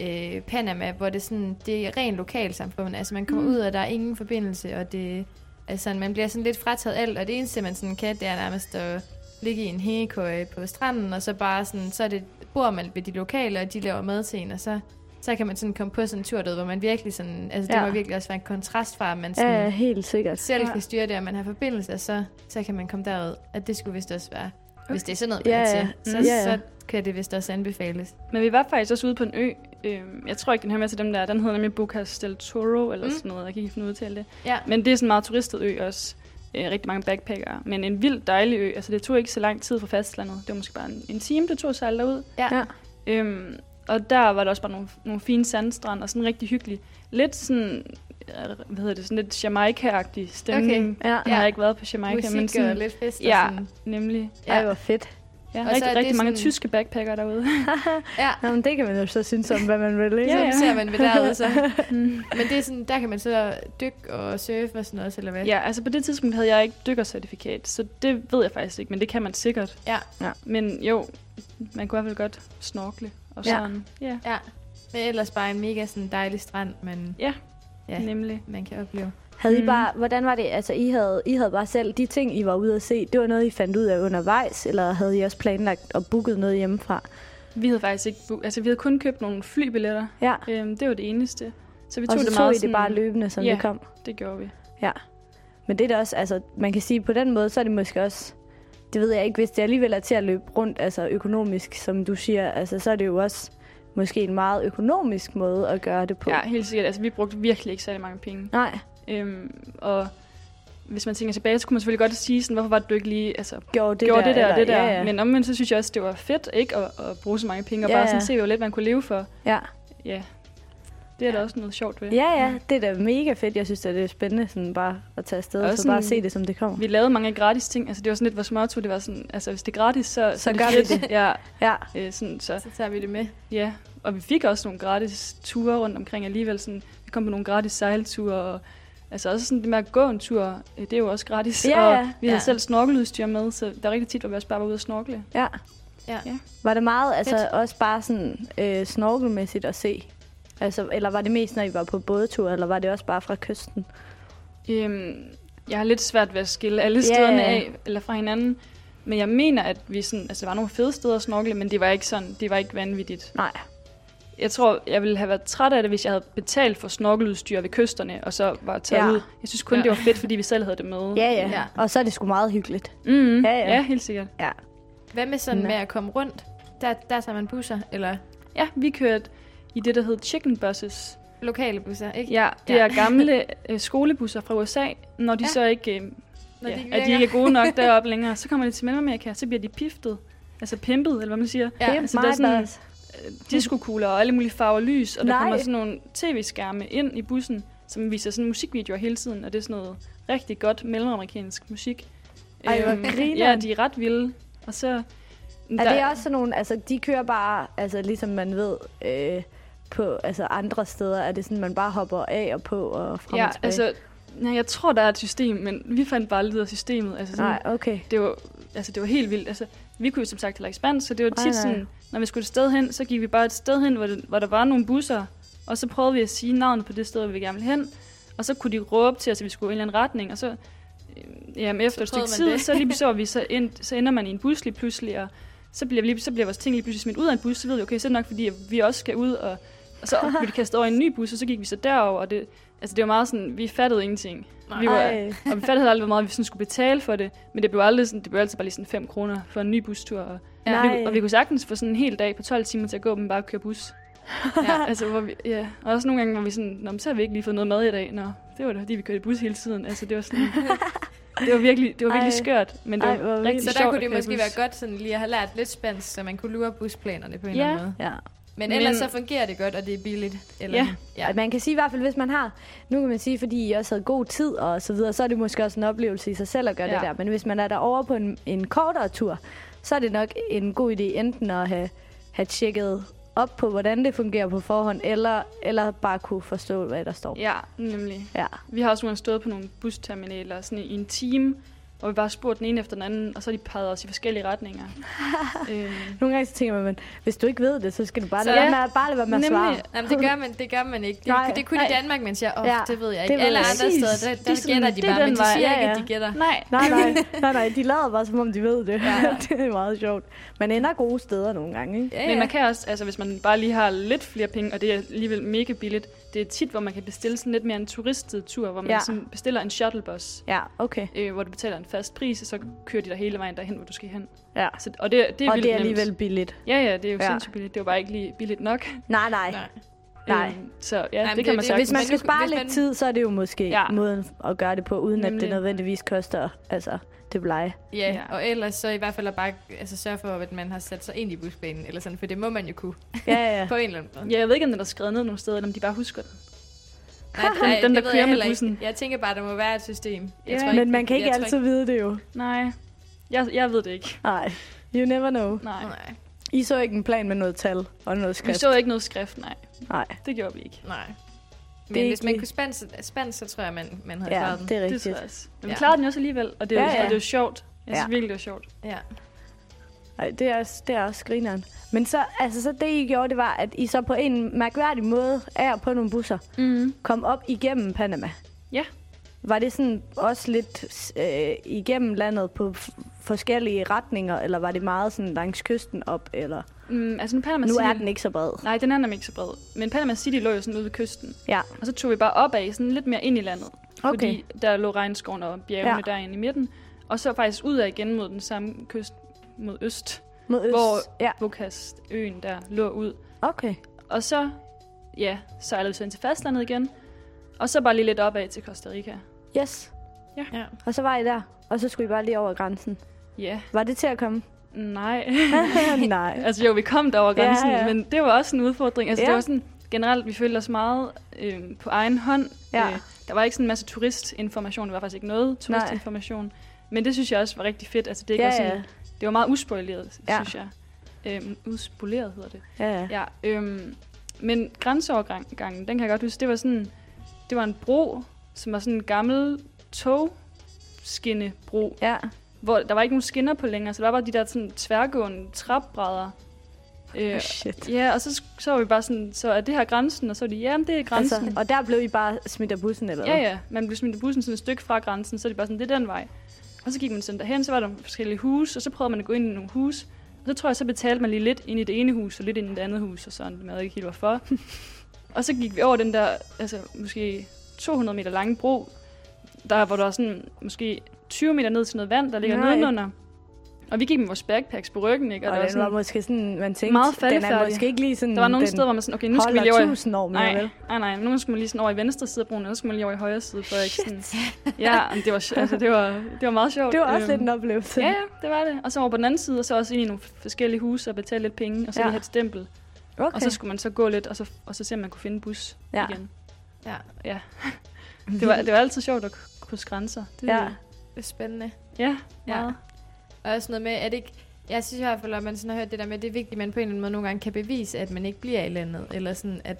Speaker 4: øh, Panama, hvor det, sådan, det er rent lokalsamfund. Altså man kommer
Speaker 5: Mm.
Speaker 4: mm. ud, og der er ingen forbindelse, og det, altså, man bliver sådan lidt frataget alt, og det eneste, man sådan kan, det er nærmest at ligge i en hængekøje på stranden, og så bare sådan, så er det, bor man ved de lokale, og de laver mad til en, og så så kan man sådan komme på sådan en tur, hvor man virkelig sådan, altså det
Speaker 1: Ja.
Speaker 4: må virkelig også være en kontrast fra, at man
Speaker 1: Ja,
Speaker 4: sådan
Speaker 1: ja, helt sikkert.
Speaker 4: selv
Speaker 1: ja.
Speaker 4: kan styre det, og man har forbindelser, så, så kan man komme derud. At det skulle vist også være, hvis det er sådan noget, man
Speaker 1: Ja, ja.
Speaker 4: til, så,
Speaker 1: Mm. Ja, ja.
Speaker 4: så kan det vist også anbefales.
Speaker 5: Men vi var faktisk også ude på en ø. Øhm, jeg tror ikke, den her med til dem der. Den hedder nemlig Bocas del Toro, eller
Speaker 4: Mm.
Speaker 5: sådan noget. Jeg kan ikke finde ud til det.
Speaker 4: Ja,
Speaker 5: Men det er sådan en meget turistet ø også. Øh, rigtig mange backpackere. Men en vild dejlig ø. Altså det tog ikke så lang tid fra fastlandet. Det var måske bare en, en time, det tog sejle derud.
Speaker 4: Ja.
Speaker 1: Ja.
Speaker 5: Øhm, og der var der også bare nogle, nogle fine sandstrand og sådan rigtig hyggelig. Lidt sådan, øh, hvad hedder det, sådan lidt Jamaica-agtig stemning.
Speaker 1: Ja.
Speaker 5: Jeg har ikke været på Jamaica,
Speaker 4: musik
Speaker 5: men
Speaker 4: og
Speaker 5: sådan,
Speaker 4: lidt fest.
Speaker 5: ja,
Speaker 4: Og sådan.
Speaker 5: nemlig.
Speaker 1: Ej, hvor fedt.
Speaker 5: Ja,
Speaker 4: Og så er
Speaker 5: rigtig,
Speaker 4: det
Speaker 5: rigtig mange
Speaker 4: sådan-
Speaker 5: tyske backpackere derude.
Speaker 4: ja.
Speaker 1: Nå, men det kan man jo så synes om, hvad man vil, ikke?
Speaker 4: Så
Speaker 5: Ja, ja.
Speaker 4: ser man ved derude, så.
Speaker 5: Mm.
Speaker 4: Men det er sådan, der kan man så dykke og surfe og sådan noget, eller hvad?
Speaker 5: Ja, altså på det tidspunkt havde jeg ikke dykkercertifikat, så det ved jeg faktisk ikke, men det kan man sikkert.
Speaker 4: Ja.
Speaker 1: Ja.
Speaker 5: Men jo, man kunne i hvert fald godt snorkle og
Speaker 1: Ja.
Speaker 5: sådan. Ja,
Speaker 4: ja. Men ellers bare en mega sådan dejlig strand, men
Speaker 5: ja,
Speaker 4: ja,
Speaker 5: nemlig.
Speaker 4: man kan opleve.
Speaker 1: Havde I
Speaker 5: Mm.
Speaker 1: bare, hvordan var det, altså I havde, I havde bare selv, de ting, I var ude at se, det var noget, I fandt ud af undervejs, eller havde I også planlagt og booket noget hjemmefra?
Speaker 5: Vi havde faktisk ikke, altså vi havde kun købt nogle flybilletter.
Speaker 1: Ja,
Speaker 5: Øhm, det var det eneste. Så vi
Speaker 1: og
Speaker 5: tog
Speaker 1: så
Speaker 5: det
Speaker 1: tog
Speaker 5: meget
Speaker 1: I det bare løbende, som
Speaker 5: Ja.
Speaker 1: det kom.
Speaker 5: Det gjorde vi.
Speaker 1: Men det er da også, altså man kan sige, på den måde, så er det måske også, det ved jeg ikke, hvis det alligevel er til at løbe rundt, altså økonomisk, som du siger, altså så er det jo også måske en meget økonomisk måde at gøre det på.
Speaker 5: Ja, helt sikkert. Altså vi brugte virkelig ikke særlig mange penge.
Speaker 1: Nej,
Speaker 5: Øhm, og hvis man tænker tilbage, så kunne man selvfølgelig godt sige sådan, hvorfor var det, du ikke lige altså,
Speaker 1: gjorde det
Speaker 5: gjorde
Speaker 1: der,
Speaker 5: det der og
Speaker 1: eller-
Speaker 5: det der.
Speaker 1: Ja, ja.
Speaker 5: Men omvendt, så synes jeg også, det var fedt ikke at, at bruge så mange penge, og
Speaker 1: Ja,
Speaker 5: bare
Speaker 1: ja.
Speaker 5: sådan se, hvor lidt man kunne leve for.
Speaker 1: ja.
Speaker 5: Ja, det er
Speaker 4: Ja.
Speaker 5: der også noget sjovt ved.
Speaker 1: Ja, ja, det er da mega fedt. Jeg synes, at det er spændende sådan bare at tage afsted, og
Speaker 5: Og
Speaker 1: så
Speaker 5: sådan-
Speaker 1: bare se det, som det kommer.
Speaker 5: Vi lavede mange gratis ting. Altså, det var sådan lidt vores motto. Det var sådan, altså, hvis det er gratis, så,
Speaker 1: Så
Speaker 5: er
Speaker 1: gør vi det.
Speaker 5: Ja,
Speaker 1: Ja,
Speaker 5: øh, sådan, så,
Speaker 4: Så tager vi det med.
Speaker 5: ja. Og vi fik også nogle gratis ture rundt omkring alligevel. Sådan, vi kom på nogle gratis sejlture. Og, altså også sådan det med at gå en tur, øh, det er jo også gratis.
Speaker 1: Ja,
Speaker 5: og
Speaker 1: ja.
Speaker 5: vi havde
Speaker 4: Ja.
Speaker 5: selv snorkeludstyr med, så der er rigtig tit, hvor vi også bare var ude at snorkle.
Speaker 1: ja.
Speaker 4: Ja.
Speaker 5: Ja.
Speaker 1: Var det meget, altså
Speaker 4: Fedt.
Speaker 1: også bare sådan øh, snorkelmæssigt at se? Altså, eller var det mest, når I var på bådetur, eller var det også bare fra kysten?
Speaker 5: Øhm, jeg har lidt svært ved at skille alle
Speaker 1: Ja,
Speaker 5: stederne
Speaker 1: ja.
Speaker 5: af eller fra hinanden. Men jeg mener, at vi sådan, altså, der var nogle fede steder at snorkle, men det var ikke sådan, det var ikke vanvittigt.
Speaker 1: Nej.
Speaker 5: Jeg tror, jeg ville have været træt af det, hvis jeg havde betalt for snorkeludstyr ved kysterne, og så var taget
Speaker 1: Ja.
Speaker 5: ud. Jeg synes kun,
Speaker 4: Ja.
Speaker 5: ja. det var fedt, fordi vi selv havde det med.
Speaker 1: Ja, ja,
Speaker 4: Ja.
Speaker 1: Og så er det sgu meget hyggeligt.
Speaker 5: Mm,
Speaker 1: Ja,
Speaker 5: ja,
Speaker 1: ja.
Speaker 5: ja. ja, helt sikkert.
Speaker 4: Hvad med sådan
Speaker 1: Nå.
Speaker 4: med at komme rundt? Der, der tager man busser, eller
Speaker 5: Ja, vi kørte i det, der hed chicken buses.
Speaker 4: lokale busser, ikke?
Speaker 5: Ja, det
Speaker 4: Ja.
Speaker 5: er gamle øh, skolebusser fra USA. Når de
Speaker 4: Ja.
Speaker 5: så ikke, øh,
Speaker 4: Når
Speaker 5: ja,
Speaker 4: de ikke
Speaker 5: at de ikke er gode nok deroppe længere, så kommer de til Mellemamerika, så bliver de piftet. Altså pimpet, eller hvad man siger.
Speaker 4: Ja,
Speaker 1: det er
Speaker 5: altså, der er
Speaker 1: meget
Speaker 5: sådan- øh, diskokugler og alle mulige farver lys, og der
Speaker 1: Nej.
Speaker 5: kommer sådan nogle tv-skærme ind i bussen, som viser sådan musikvideoer hele tiden, og det er sådan noget rigtig godt mellemamerikansk musik.
Speaker 1: Ej, hvor
Speaker 5: Øhm,
Speaker 1: grineren.
Speaker 5: Ja, de er ret vilde. Og så...
Speaker 1: Er det også sådan nogle, altså de kører bare, altså ligesom man ved, øh, på altså andre steder, er det sådan, man bare hopper af og på og frem
Speaker 5: Ja,
Speaker 1: og tilbage?
Speaker 5: altså... Ja, jeg tror, der er et system, men vi fandt bare lidt ud af systemet. Altså, sådan,
Speaker 1: Nej, okay.
Speaker 5: det, var, altså, det var helt vildt. Altså, vi kunne jo som sagt heller ikke spansk, så det var
Speaker 1: Nej,
Speaker 5: tit
Speaker 1: nej.
Speaker 5: sådan, når vi skulle et sted hen, så gik vi bare et sted hen, hvor, det, hvor der var nogle busser, og så prøvede vi at sige navnet på det sted, hvor vi gerne ville hen, og så kunne de råbe til os, at vi skulle i en eller anden retning, og så øh, jamen, efter
Speaker 4: Så
Speaker 5: et stykke tid,
Speaker 4: det.
Speaker 5: så lige så, vi så, ind, så ender man i en bus lige pludselig, og så bliver, vi lige, så bliver vores ting lige pludselig smidt ud af en bus, så ved vi, okay, så er det nok fordi, vi også skal ud, og, og så blev de kastet over i en ny bus, og så gik vi så derover, og det, altså, det var meget sådan, vi fattede ingenting. Vi var,
Speaker 1: Ej.
Speaker 5: og vi fattede heller aldrig, hvor meget vi sådan skulle betale for det. Men det blev, aldrig sådan, det blev altid bare lige sådan 5 kroner for en ny bustur. Og,
Speaker 1: Nej.
Speaker 5: vi, og vi kunne sagtens få sådan en hel dag på 12 timer til at gå, men bare køre bus.
Speaker 4: Ja.
Speaker 5: altså, hvor vi, ja. Og også nogle gange, hvor vi sådan, Nå, men så har vi ikke lige fået noget mad i dag. Nå, det var da, fordi vi kørte i bus hele tiden. Altså, det var sådan... det var virkelig, det var virkelig
Speaker 1: Ej.
Speaker 5: skørt, men det
Speaker 1: Ej,
Speaker 5: var
Speaker 1: hvor
Speaker 5: rigtig.
Speaker 4: Så der kunne det måske
Speaker 5: bus.
Speaker 4: være godt sådan lige at have lært lidt spansk, så man kunne lure busplanerne på en
Speaker 5: Ja.
Speaker 4: eller anden måde.
Speaker 1: Ja.
Speaker 4: Men ellers
Speaker 5: Men-
Speaker 4: så fungerer det godt, og det er billigt. Eller,
Speaker 5: Ja.
Speaker 4: ja.
Speaker 1: Man kan sige i hvert fald, hvis man har, nu kan man sige, fordi I også havde god tid og så videre, så er det måske også en oplevelse i sig selv at gøre ja. det der. Men hvis man er derovre på en, en kortere tur, så er det nok en god idé enten at have, have tjekket op på, hvordan det fungerer på forhånd, eller, eller bare kunne forstå, hvad der står.
Speaker 5: Ja, nemlig.
Speaker 1: Ja.
Speaker 5: Vi har også stået på nogle busterminaler sådan i en time, hvor vi bare spurgte den ene efter den anden, og så har de peget os i forskellige retninger. øhm,
Speaker 1: Nogle gange så tænker man, men hvis du ikke ved det, så skal du bare
Speaker 5: Så-
Speaker 1: lade være med, bare lade være med at svare.
Speaker 4: Jamen, det gør man, det gør man ikke. Det,
Speaker 1: Nej.
Speaker 4: det er kun
Speaker 5: Nej.
Speaker 4: i Danmark, man siger, åh,
Speaker 1: Ja,
Speaker 4: oh, det ved jeg ikke. Alle andre
Speaker 5: ikke.
Speaker 4: steder, der,
Speaker 5: Det
Speaker 4: der
Speaker 5: er sådan-
Speaker 4: gætter de bare, men de siger
Speaker 1: Ja,
Speaker 4: ikke,
Speaker 1: ja.
Speaker 4: at de gætter.
Speaker 5: nej,
Speaker 1: Nej, nej, nej, nej, de lader bare, som om de ved det.
Speaker 4: Ja.
Speaker 1: det er meget sjovt. Man ender gode steder nogle gange, ikke?
Speaker 4: Ja,
Speaker 5: Men man kan også, altså hvis man bare lige har lidt flere penge, og det er alligevel mega billigt, det er tit, hvor man kan bestille sådan lidt mere en turistet tur, hvor man
Speaker 1: Ja.
Speaker 5: sådan bestiller en shuttlebus,
Speaker 1: Ja, okay.
Speaker 5: øh, hvor du betaler en fast pris, og så kører de dig hele vejen derhen, hvor du skal hen.
Speaker 1: Ja.
Speaker 5: Så, og det, det er
Speaker 1: Og det er
Speaker 5: nemt.
Speaker 1: alligevel billigt.
Speaker 5: Ja, ja, det er jo
Speaker 1: ja.
Speaker 5: sindssygt billigt. Det var bare ikke lige billigt nok.
Speaker 1: Nej, nej.
Speaker 4: Nej.
Speaker 1: Nej.
Speaker 5: Øhm, så ja,
Speaker 4: Nej, men
Speaker 5: det,
Speaker 4: det-
Speaker 5: kan man
Speaker 4: det-
Speaker 5: sagtens.
Speaker 1: Hvis man
Speaker 4: Men
Speaker 1: skal spare lidt
Speaker 4: man-
Speaker 1: tid, så er det jo måske
Speaker 5: Ja.
Speaker 1: måden at gøre det på, uden at det
Speaker 5: Nemlig.
Speaker 1: nødvendigvis koster altså, det blege.
Speaker 4: Ja,
Speaker 5: Ja.
Speaker 4: og ellers så i hvert fald at bare altså, sørge for, at man har sat sig ind i busbanen, eller sådan, for det må man jo kunne,
Speaker 1: Ja, ja.
Speaker 4: på en eller anden måde.
Speaker 5: Ja, jeg ved ikke, om den er skrevet ned nogle steder, eller om de bare husker den.
Speaker 4: Nej, nej,
Speaker 5: den,
Speaker 4: det
Speaker 5: der kører
Speaker 4: jeg
Speaker 5: med
Speaker 4: heller ikke.
Speaker 5: bussen.
Speaker 4: Jeg tænker bare, der må være et system. Jeg
Speaker 5: Ja,
Speaker 4: tror
Speaker 1: Men
Speaker 4: ikke,
Speaker 1: man kan ikke altid vide det jo.
Speaker 5: Nej, jeg, jeg ved det ikke.
Speaker 1: Nej, you never know.
Speaker 5: Nej.
Speaker 4: Nej,
Speaker 1: I så ikke en plan med noget tal og noget
Speaker 5: Vi
Speaker 1: skrift?
Speaker 5: så ikke noget skrift, nej.
Speaker 1: Nej,
Speaker 5: Det gjorde vi ikke.
Speaker 4: nej.
Speaker 1: Det
Speaker 4: Men
Speaker 1: er
Speaker 4: hvis man kunne spansk, spansk, så tror jeg, man, man havde
Speaker 1: ja,
Speaker 4: klaret den.
Speaker 1: det er
Speaker 5: Det tror
Speaker 1: rigtigt.
Speaker 5: jeg også. Men vi
Speaker 4: Ja.
Speaker 5: klarede den også alligevel, og det er,
Speaker 1: Ja,
Speaker 5: ja,
Speaker 1: ja.
Speaker 5: ja. Og det er jo sjovt. Jeg synes
Speaker 1: Ja.
Speaker 5: virkelig, det var sjovt.
Speaker 4: Ja.
Speaker 1: Ej, det er, også- det er også grineren. Men så, altså, så det, I gjorde, det var, at I så på en mærkværdig måde er på nogle busser,
Speaker 5: Mm.
Speaker 1: kom op igennem Panama.
Speaker 5: Ja.
Speaker 1: Var det sådan også lidt øh, igennem landet på forskellige retninger, eller var det meget sådan langs kysten op, eller?
Speaker 5: Mm, altså nu Panama
Speaker 1: Nu
Speaker 5: City...
Speaker 1: er den ikke så bred.
Speaker 5: Nej, den er nemlig ikke så bred. Men Panama City lå jo sådan ude ved kysten.
Speaker 1: Ja,
Speaker 5: Og så tog vi bare opad, sådan lidt mere ind i landet.
Speaker 1: okay.
Speaker 5: Fordi der lå regnskoven og bjergene
Speaker 1: Ja.
Speaker 5: ja. derinde i midten. Og så faktisk ud af igen mod den samme kyst mod øst,
Speaker 1: Mod øst.
Speaker 5: hvor-
Speaker 1: Ja,
Speaker 5: Bokast øen der lå ud.
Speaker 1: okay.
Speaker 5: Og så, ja, sejlede vi så ind til fastlandet igen. Og så bare lige lidt opad til Costa Rica.
Speaker 1: Yes.
Speaker 4: ja.
Speaker 1: Og så var I der, og så skulle I bare lige over grænsen.
Speaker 5: Ja,
Speaker 1: Var det til at komme?
Speaker 5: nej.
Speaker 1: Nej.
Speaker 5: altså jo, vi kom derover
Speaker 1: Ja,
Speaker 5: grænsen,
Speaker 1: ja.
Speaker 5: men det var også en udfordring. Altså
Speaker 1: Ja.
Speaker 5: det var sådan, generelt, vi følte os meget øh, på egen hånd.
Speaker 1: Ja.
Speaker 5: Øh, der var ikke sådan en masse turistinformation, der var faktisk ikke noget turistinformation. Men det synes jeg også var rigtig fedt. Altså det, ikke
Speaker 1: Ja,
Speaker 5: var sådan,
Speaker 1: ja.
Speaker 5: det var meget uspoileret,
Speaker 1: Ja.
Speaker 5: synes jeg. Øhm, uspoleret hedder det.
Speaker 1: Ja, ja.
Speaker 5: Ja, øhm, men grænseovergangen, den kan jeg godt huske, det var sådan, det var en bro, som var sådan en gammel togskinnebro,
Speaker 1: Ja.
Speaker 5: hvor der var ikke nogen skinner på længere, så der var bare de der sådan tværgående trapbrædder. Øh,
Speaker 1: Oh, shit.
Speaker 5: ja, og så, så var vi bare sådan, så er det her grænsen? Og så var de, ja, det er grænsen.
Speaker 1: Altså, og der blev I bare smidt af bussen, eller
Speaker 5: ja,
Speaker 1: hvad?
Speaker 5: ja, man blev smidt i bussen sådan et stykke fra grænsen, så er det bare sådan, det er den vej. Og så gik man sådan derhen, så var der forskellige huse, og så prøvede man at gå ind i nogle hus. Og så tror jeg, så betalte man lige lidt ind i det ene hus, og lidt ind i det andet hus, og sådan, ved ikke helt hvorfor. og så gik vi over den der, altså måske 200 meter lange bro, der, hvor der var sådan måske 20 meter ned til noget vand, der ligger
Speaker 1: Nej.
Speaker 5: nedenunder. Og vi gik med vores backpacks på ryggen, ikke?
Speaker 1: Og,
Speaker 5: der, var
Speaker 1: den var
Speaker 5: sådan,
Speaker 1: måske sådan, man tænkte,
Speaker 5: Meget
Speaker 1: den er måske ikke lige sådan,
Speaker 5: der var nogle steder, hvor man sådan, okay, nu skal vi lige over...
Speaker 1: tusind år mere,
Speaker 5: Nej,
Speaker 1: vel?
Speaker 5: nej, nej. Nu skulle man lige sådan over i venstre side af broen, og så skulle man lige over i højre side, for ikke sådan... Ja, det var, altså, det var, det var meget sjovt.
Speaker 1: Det var også
Speaker 5: Øhm,
Speaker 1: lidt en oplevelse.
Speaker 5: Ja, ja, det var det. Og så over på den anden side, og så også ind i nogle forskellige huse og betale lidt penge, og så
Speaker 1: Ja.
Speaker 5: lige have et stempel.
Speaker 1: okay.
Speaker 5: Og så skulle man så gå lidt, og så, og så se, om man kunne finde en bus
Speaker 1: ja.
Speaker 5: igen.
Speaker 4: ja.
Speaker 5: Ja. Det var, det var altid sjovt at k- krydse grænser. Det,
Speaker 1: Ja.
Speaker 4: Det er spændende.
Speaker 5: Ja,
Speaker 4: Ja.
Speaker 5: meget.
Speaker 4: Og også noget med, at ikke... Jeg synes i hvert fald, at man sådan har hørt det der med, at det er vigtigt, at man på en eller anden måde nogle gange kan bevise, at man ikke bliver i landet. Eller sådan, at,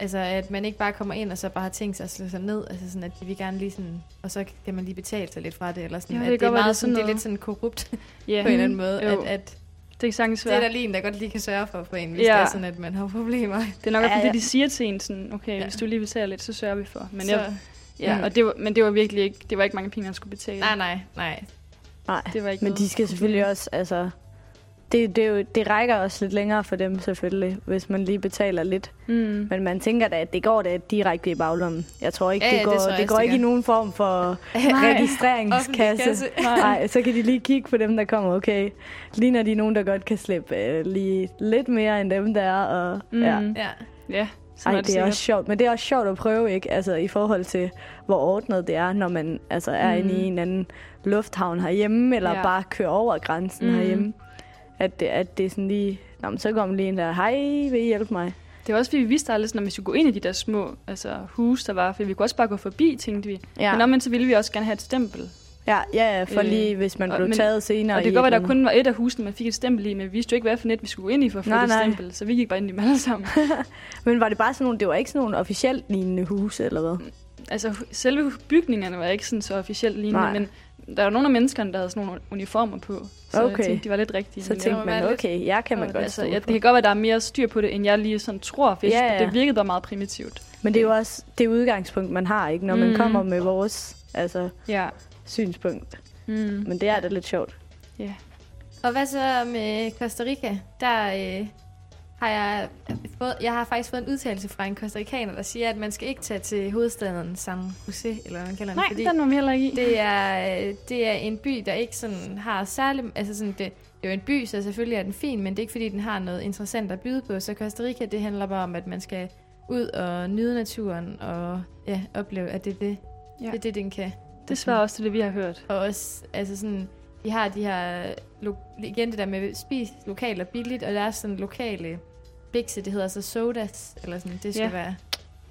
Speaker 4: altså, at man ikke bare kommer ind og så bare har tænkt sig at slå sig ned. Altså sådan, at de vil gerne lige sådan... Og så kan man lige betale sig lidt fra det. Eller sådan,
Speaker 5: Ja,
Speaker 4: at
Speaker 5: det
Speaker 4: det,
Speaker 5: kan
Speaker 4: er meget
Speaker 5: det er
Speaker 4: sådan, det er lidt sådan korrupt
Speaker 5: Ja.
Speaker 4: på en eller anden måde.
Speaker 5: Jo.
Speaker 4: At, at
Speaker 5: Det kan sagtens
Speaker 4: det er der lige en, der godt lige kan sørge for for en, hvis
Speaker 5: Ja.
Speaker 4: det er sådan, at man har problemer.
Speaker 5: Det er nok
Speaker 1: Ja,
Speaker 5: også
Speaker 1: ja.
Speaker 5: det, de siger til en sådan, okay,
Speaker 4: Ja.
Speaker 5: ja. hvis du lige betaler lidt, så sørger vi for. Men,
Speaker 4: så,
Speaker 5: jeg, ja,
Speaker 1: Mm.
Speaker 5: og det var, men det var virkelig ikke, det var ikke mange penge, man skulle betale.
Speaker 4: nej, nej, nej.
Speaker 1: Nej,
Speaker 5: Det var ikke
Speaker 1: men
Speaker 5: noget
Speaker 1: de skal selvfølgelig også, altså... Det, det, er jo, det rækker også lidt længere for dem selvfølgelig, hvis man lige betaler lidt.
Speaker 5: Mm.
Speaker 1: Men man tænker da, at det går da direkte i baglommen. Jeg tror ikke,
Speaker 4: Ja,
Speaker 1: det
Speaker 4: ja,
Speaker 1: går,
Speaker 4: det tror
Speaker 1: det,
Speaker 4: jeg
Speaker 1: det går ikke i nogen form for
Speaker 4: Offentlig
Speaker 1: registreringskasse.
Speaker 4: kasse.
Speaker 1: Nej, så kan de lige kigge på dem, der kommer. Okay, ligner de nogen, der godt kan slippe øh, lige lidt mere end dem, der er. Og,
Speaker 5: Mm.
Speaker 1: ja.
Speaker 4: Ja.
Speaker 5: Ja, sådan
Speaker 1: Ej,
Speaker 5: er
Speaker 1: det er også sjovt. Men det er også sjovt at prøve, ikke? Altså i forhold til, hvor ordnet det er, når man altså, er
Speaker 5: Mm.
Speaker 1: inde i en anden lufthavn herhjemme, eller
Speaker 5: Ja.
Speaker 1: bare kører over grænsen
Speaker 5: Mm.
Speaker 1: herhjemme. At det, at det er sådan lige... Nå, men så man lige ind der, hej, vil I hjælpe mig?
Speaker 5: Det var også, fordi vi vidste aldrig, sådan, om vi skulle gå ind i de der små altså, huse, der var. For vi kunne også bare gå forbi, tænkte vi.
Speaker 1: Ja,
Speaker 5: Men omvendt så ville vi også gerne have et stempel.
Speaker 1: Ja, ja, ja for
Speaker 5: Øh,
Speaker 1: lige, hvis man blev
Speaker 5: men-
Speaker 1: taget senere.
Speaker 5: Og det kan godt være, der kun var et af husene, man fik et stempel i, men vi vidste jo ikke, hvad for net vi skulle gå ind i for at få
Speaker 1: Nej,
Speaker 5: det
Speaker 1: nej.
Speaker 5: stempel. Så vi gik bare ind i dem alle sammen.
Speaker 1: Men var det bare sådan nogle, det var ikke sådan nogle officielt lignende huse, eller hvad?
Speaker 5: altså, hu- selve bygningerne var ikke sådan så officielt lignende,
Speaker 1: Nej.
Speaker 5: men der var nogle af menneskerne, der havde sådan nogle uniformer på. Så
Speaker 1: Okay.
Speaker 5: jeg tænkte, de var lidt rigtige.
Speaker 1: Så tænkte man, okay, jeg kan man godt
Speaker 5: altså, ja, det kan godt være, at der er mere styr på det, end jeg lige sådan tror, for
Speaker 1: Ja,
Speaker 5: ja, det virkede bare meget primitivt.
Speaker 1: Men det er jo også det udgangspunkt, man har, ikke? Når man
Speaker 5: Mm.
Speaker 1: kommer med vores altså,
Speaker 5: Ja.
Speaker 1: Synspunkt.
Speaker 5: Mm.
Speaker 1: Men det er da lidt sjovt.
Speaker 4: Og hvad så med Costa Rica? Der øh, har jeg fået, jeg har faktisk fået en udtalelse fra en costarikaner, der siger, at man skal ikke tage til hovedstaden San Jose, eller hvad man kalder den.
Speaker 5: Nej,
Speaker 4: fordi
Speaker 5: den var vi heller ikke i.
Speaker 4: det er, øh, det er en by, der ikke sådan har særlig... Altså sådan, det, det er jo en by, så selvfølgelig er den fin, men det er ikke fordi, den har noget interessant at byde på. Så Costa Rica, det handler bare om, at man skal ud og nyde naturen og ja, opleve, at det er det,
Speaker 5: Ja.
Speaker 4: ja. det, er det den kan.
Speaker 5: Det svarer også til det, vi har hørt.
Speaker 4: Og også, altså sådan, de har de her, igen det der med spis lokalt og billigt, og der er sådan lokale bikse, det hedder så sodas, eller sådan, det skal
Speaker 5: Ja.
Speaker 4: være,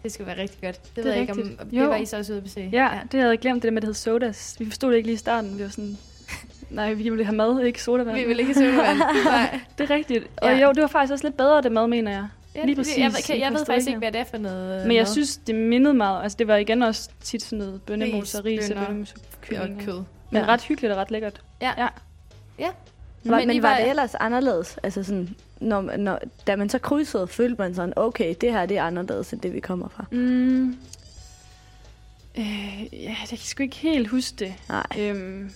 Speaker 4: det skal være rigtig godt. Det,
Speaker 5: er
Speaker 4: ved jeg ikke, om
Speaker 5: rigtigt.
Speaker 4: det var I så også ude at besøge.
Speaker 5: Ja, det havde jeg glemt, det der med, det hed sodas. Vi forstod det ikke lige i starten. Vi var sådan, nej, vi ville have mad, ikke sodavand.
Speaker 4: Vi vil ikke sodavand. Nej.
Speaker 5: Det er rigtigt. Og
Speaker 4: Ja.
Speaker 5: jo, det var faktisk også lidt bedre, det mad, mener jeg.
Speaker 4: Ja,
Speaker 5: Lige præcis
Speaker 4: Jeg,
Speaker 5: i
Speaker 4: jeg, jeg ved faktisk ikke, hvad det er for noget
Speaker 5: Men jeg
Speaker 4: mad.
Speaker 5: synes, det mindede meget. Altså, det var igen også tit sådan noget bønnemos og ris og bønnemos og
Speaker 4: kød.
Speaker 5: Men
Speaker 1: Ja.
Speaker 5: ret hyggeligt og ret lækkert.
Speaker 4: Ja.
Speaker 5: ja.
Speaker 4: Ja.
Speaker 1: Var,
Speaker 4: Men
Speaker 1: men, var
Speaker 4: var-
Speaker 1: det ellers anderledes? Altså sådan, når, når, da man så krydsede, følte man sådan, okay, det her det er anderledes end det, vi kommer fra.
Speaker 5: Mm. Øh, ja, jeg kan sgu ikke helt huske det.
Speaker 1: Nej.
Speaker 5: Øhm,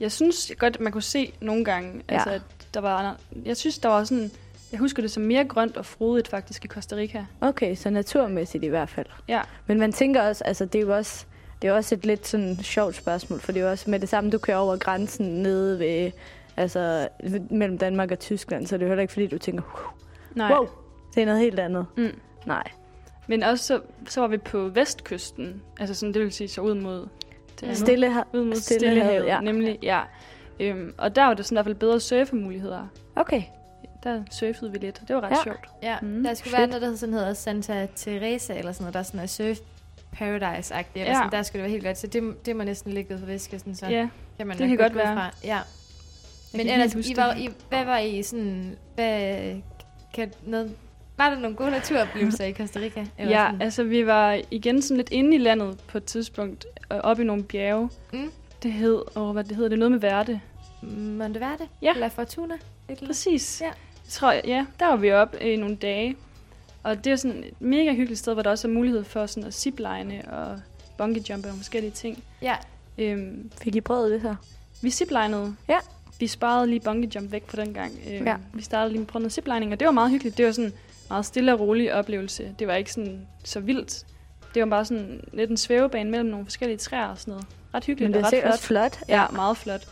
Speaker 5: jeg synes godt, at man kunne se nogle gange,
Speaker 1: Ja.
Speaker 5: altså, at der var, jeg synes, der var sådan, jeg husker det som mere grønt og frodigt faktisk i Costa Rica.
Speaker 1: Okay, så naturmæssigt i hvert fald.
Speaker 5: Ja,
Speaker 1: Men man tænker også, altså det er jo også, det er også et lidt sådan sjovt spørgsmål, for det er jo også med det samme, du kører over grænsen nede ved, altså mellem Danmark og Tyskland, så det er jo heller ikke fordi, du tænker,
Speaker 5: nej.
Speaker 1: wow, det er noget helt andet.
Speaker 5: Mm.
Speaker 1: Nej.
Speaker 5: Men også så, så var vi på vestkysten, altså sådan, det vil sige så ud mod det andet.
Speaker 1: Stille her.
Speaker 5: ud mod
Speaker 1: Stillehavet,
Speaker 5: Stillehavet,
Speaker 1: ja.
Speaker 5: nemlig, ja. Øhm, og der var det sådan i hvert fald bedre surfemuligheder.
Speaker 1: Okay.
Speaker 5: Der surfede vi lidt, det var ret
Speaker 1: Ja.
Speaker 5: sjovt.
Speaker 4: Ja,
Speaker 5: Mm,
Speaker 4: der skulle
Speaker 1: fedt.
Speaker 4: være noget, der sådan hedder Santa Teresa, eller sådan noget, der er sådan er surf paradise-agtigt,
Speaker 5: Ja.
Speaker 4: sådan, der skulle det være helt godt. Så det, det må næsten ligge ude på vestkysten, så
Speaker 5: Ja,
Speaker 4: kan man
Speaker 5: det kan godt være.
Speaker 4: Fra. Ja.
Speaker 5: Jeg
Speaker 4: Men ellers, I var. I, hvad var I sådan, hvad, kan noget, var der nogle gode naturoplevelser i Costa Rica? Eller
Speaker 5: ja
Speaker 4: sådan?
Speaker 5: altså vi var igen sådan lidt inde i landet på et tidspunkt, og oppe i nogle bjerge.
Speaker 4: Mm.
Speaker 5: Det hed, åh, hvad det hedder, det er noget med Verde.
Speaker 4: Monteverde?
Speaker 5: Ja.
Speaker 4: La Fortuna? Et eller andet?
Speaker 5: Præcis.
Speaker 4: Ja.
Speaker 5: Jeg tror, ja, der var vi oppe i nogle dage. Og det er sådan et mega hyggeligt sted, hvor der også er mulighed for sådan at zipline og bungee jump og forskellige ting.
Speaker 4: Ja,
Speaker 5: Øhm,
Speaker 1: Fik I prøvet det så?
Speaker 5: vi ziplinede.
Speaker 1: Ja.
Speaker 5: Vi sparede lige bungee jump væk på den gang. Øhm,
Speaker 1: Ja.
Speaker 5: Vi startede lige med at prøve noget ziplining, og det var meget hyggeligt. Det var sådan en meget stille og rolig oplevelse. Det var ikke sådan så vildt. Det var bare sådan lidt en svævebane mellem nogle forskellige træer og sådan noget. Ret hyggeligt
Speaker 1: Men det
Speaker 5: og
Speaker 1: er
Speaker 5: ret
Speaker 1: sikkert
Speaker 5: flot.
Speaker 1: også flot.
Speaker 5: Ja, meget flot.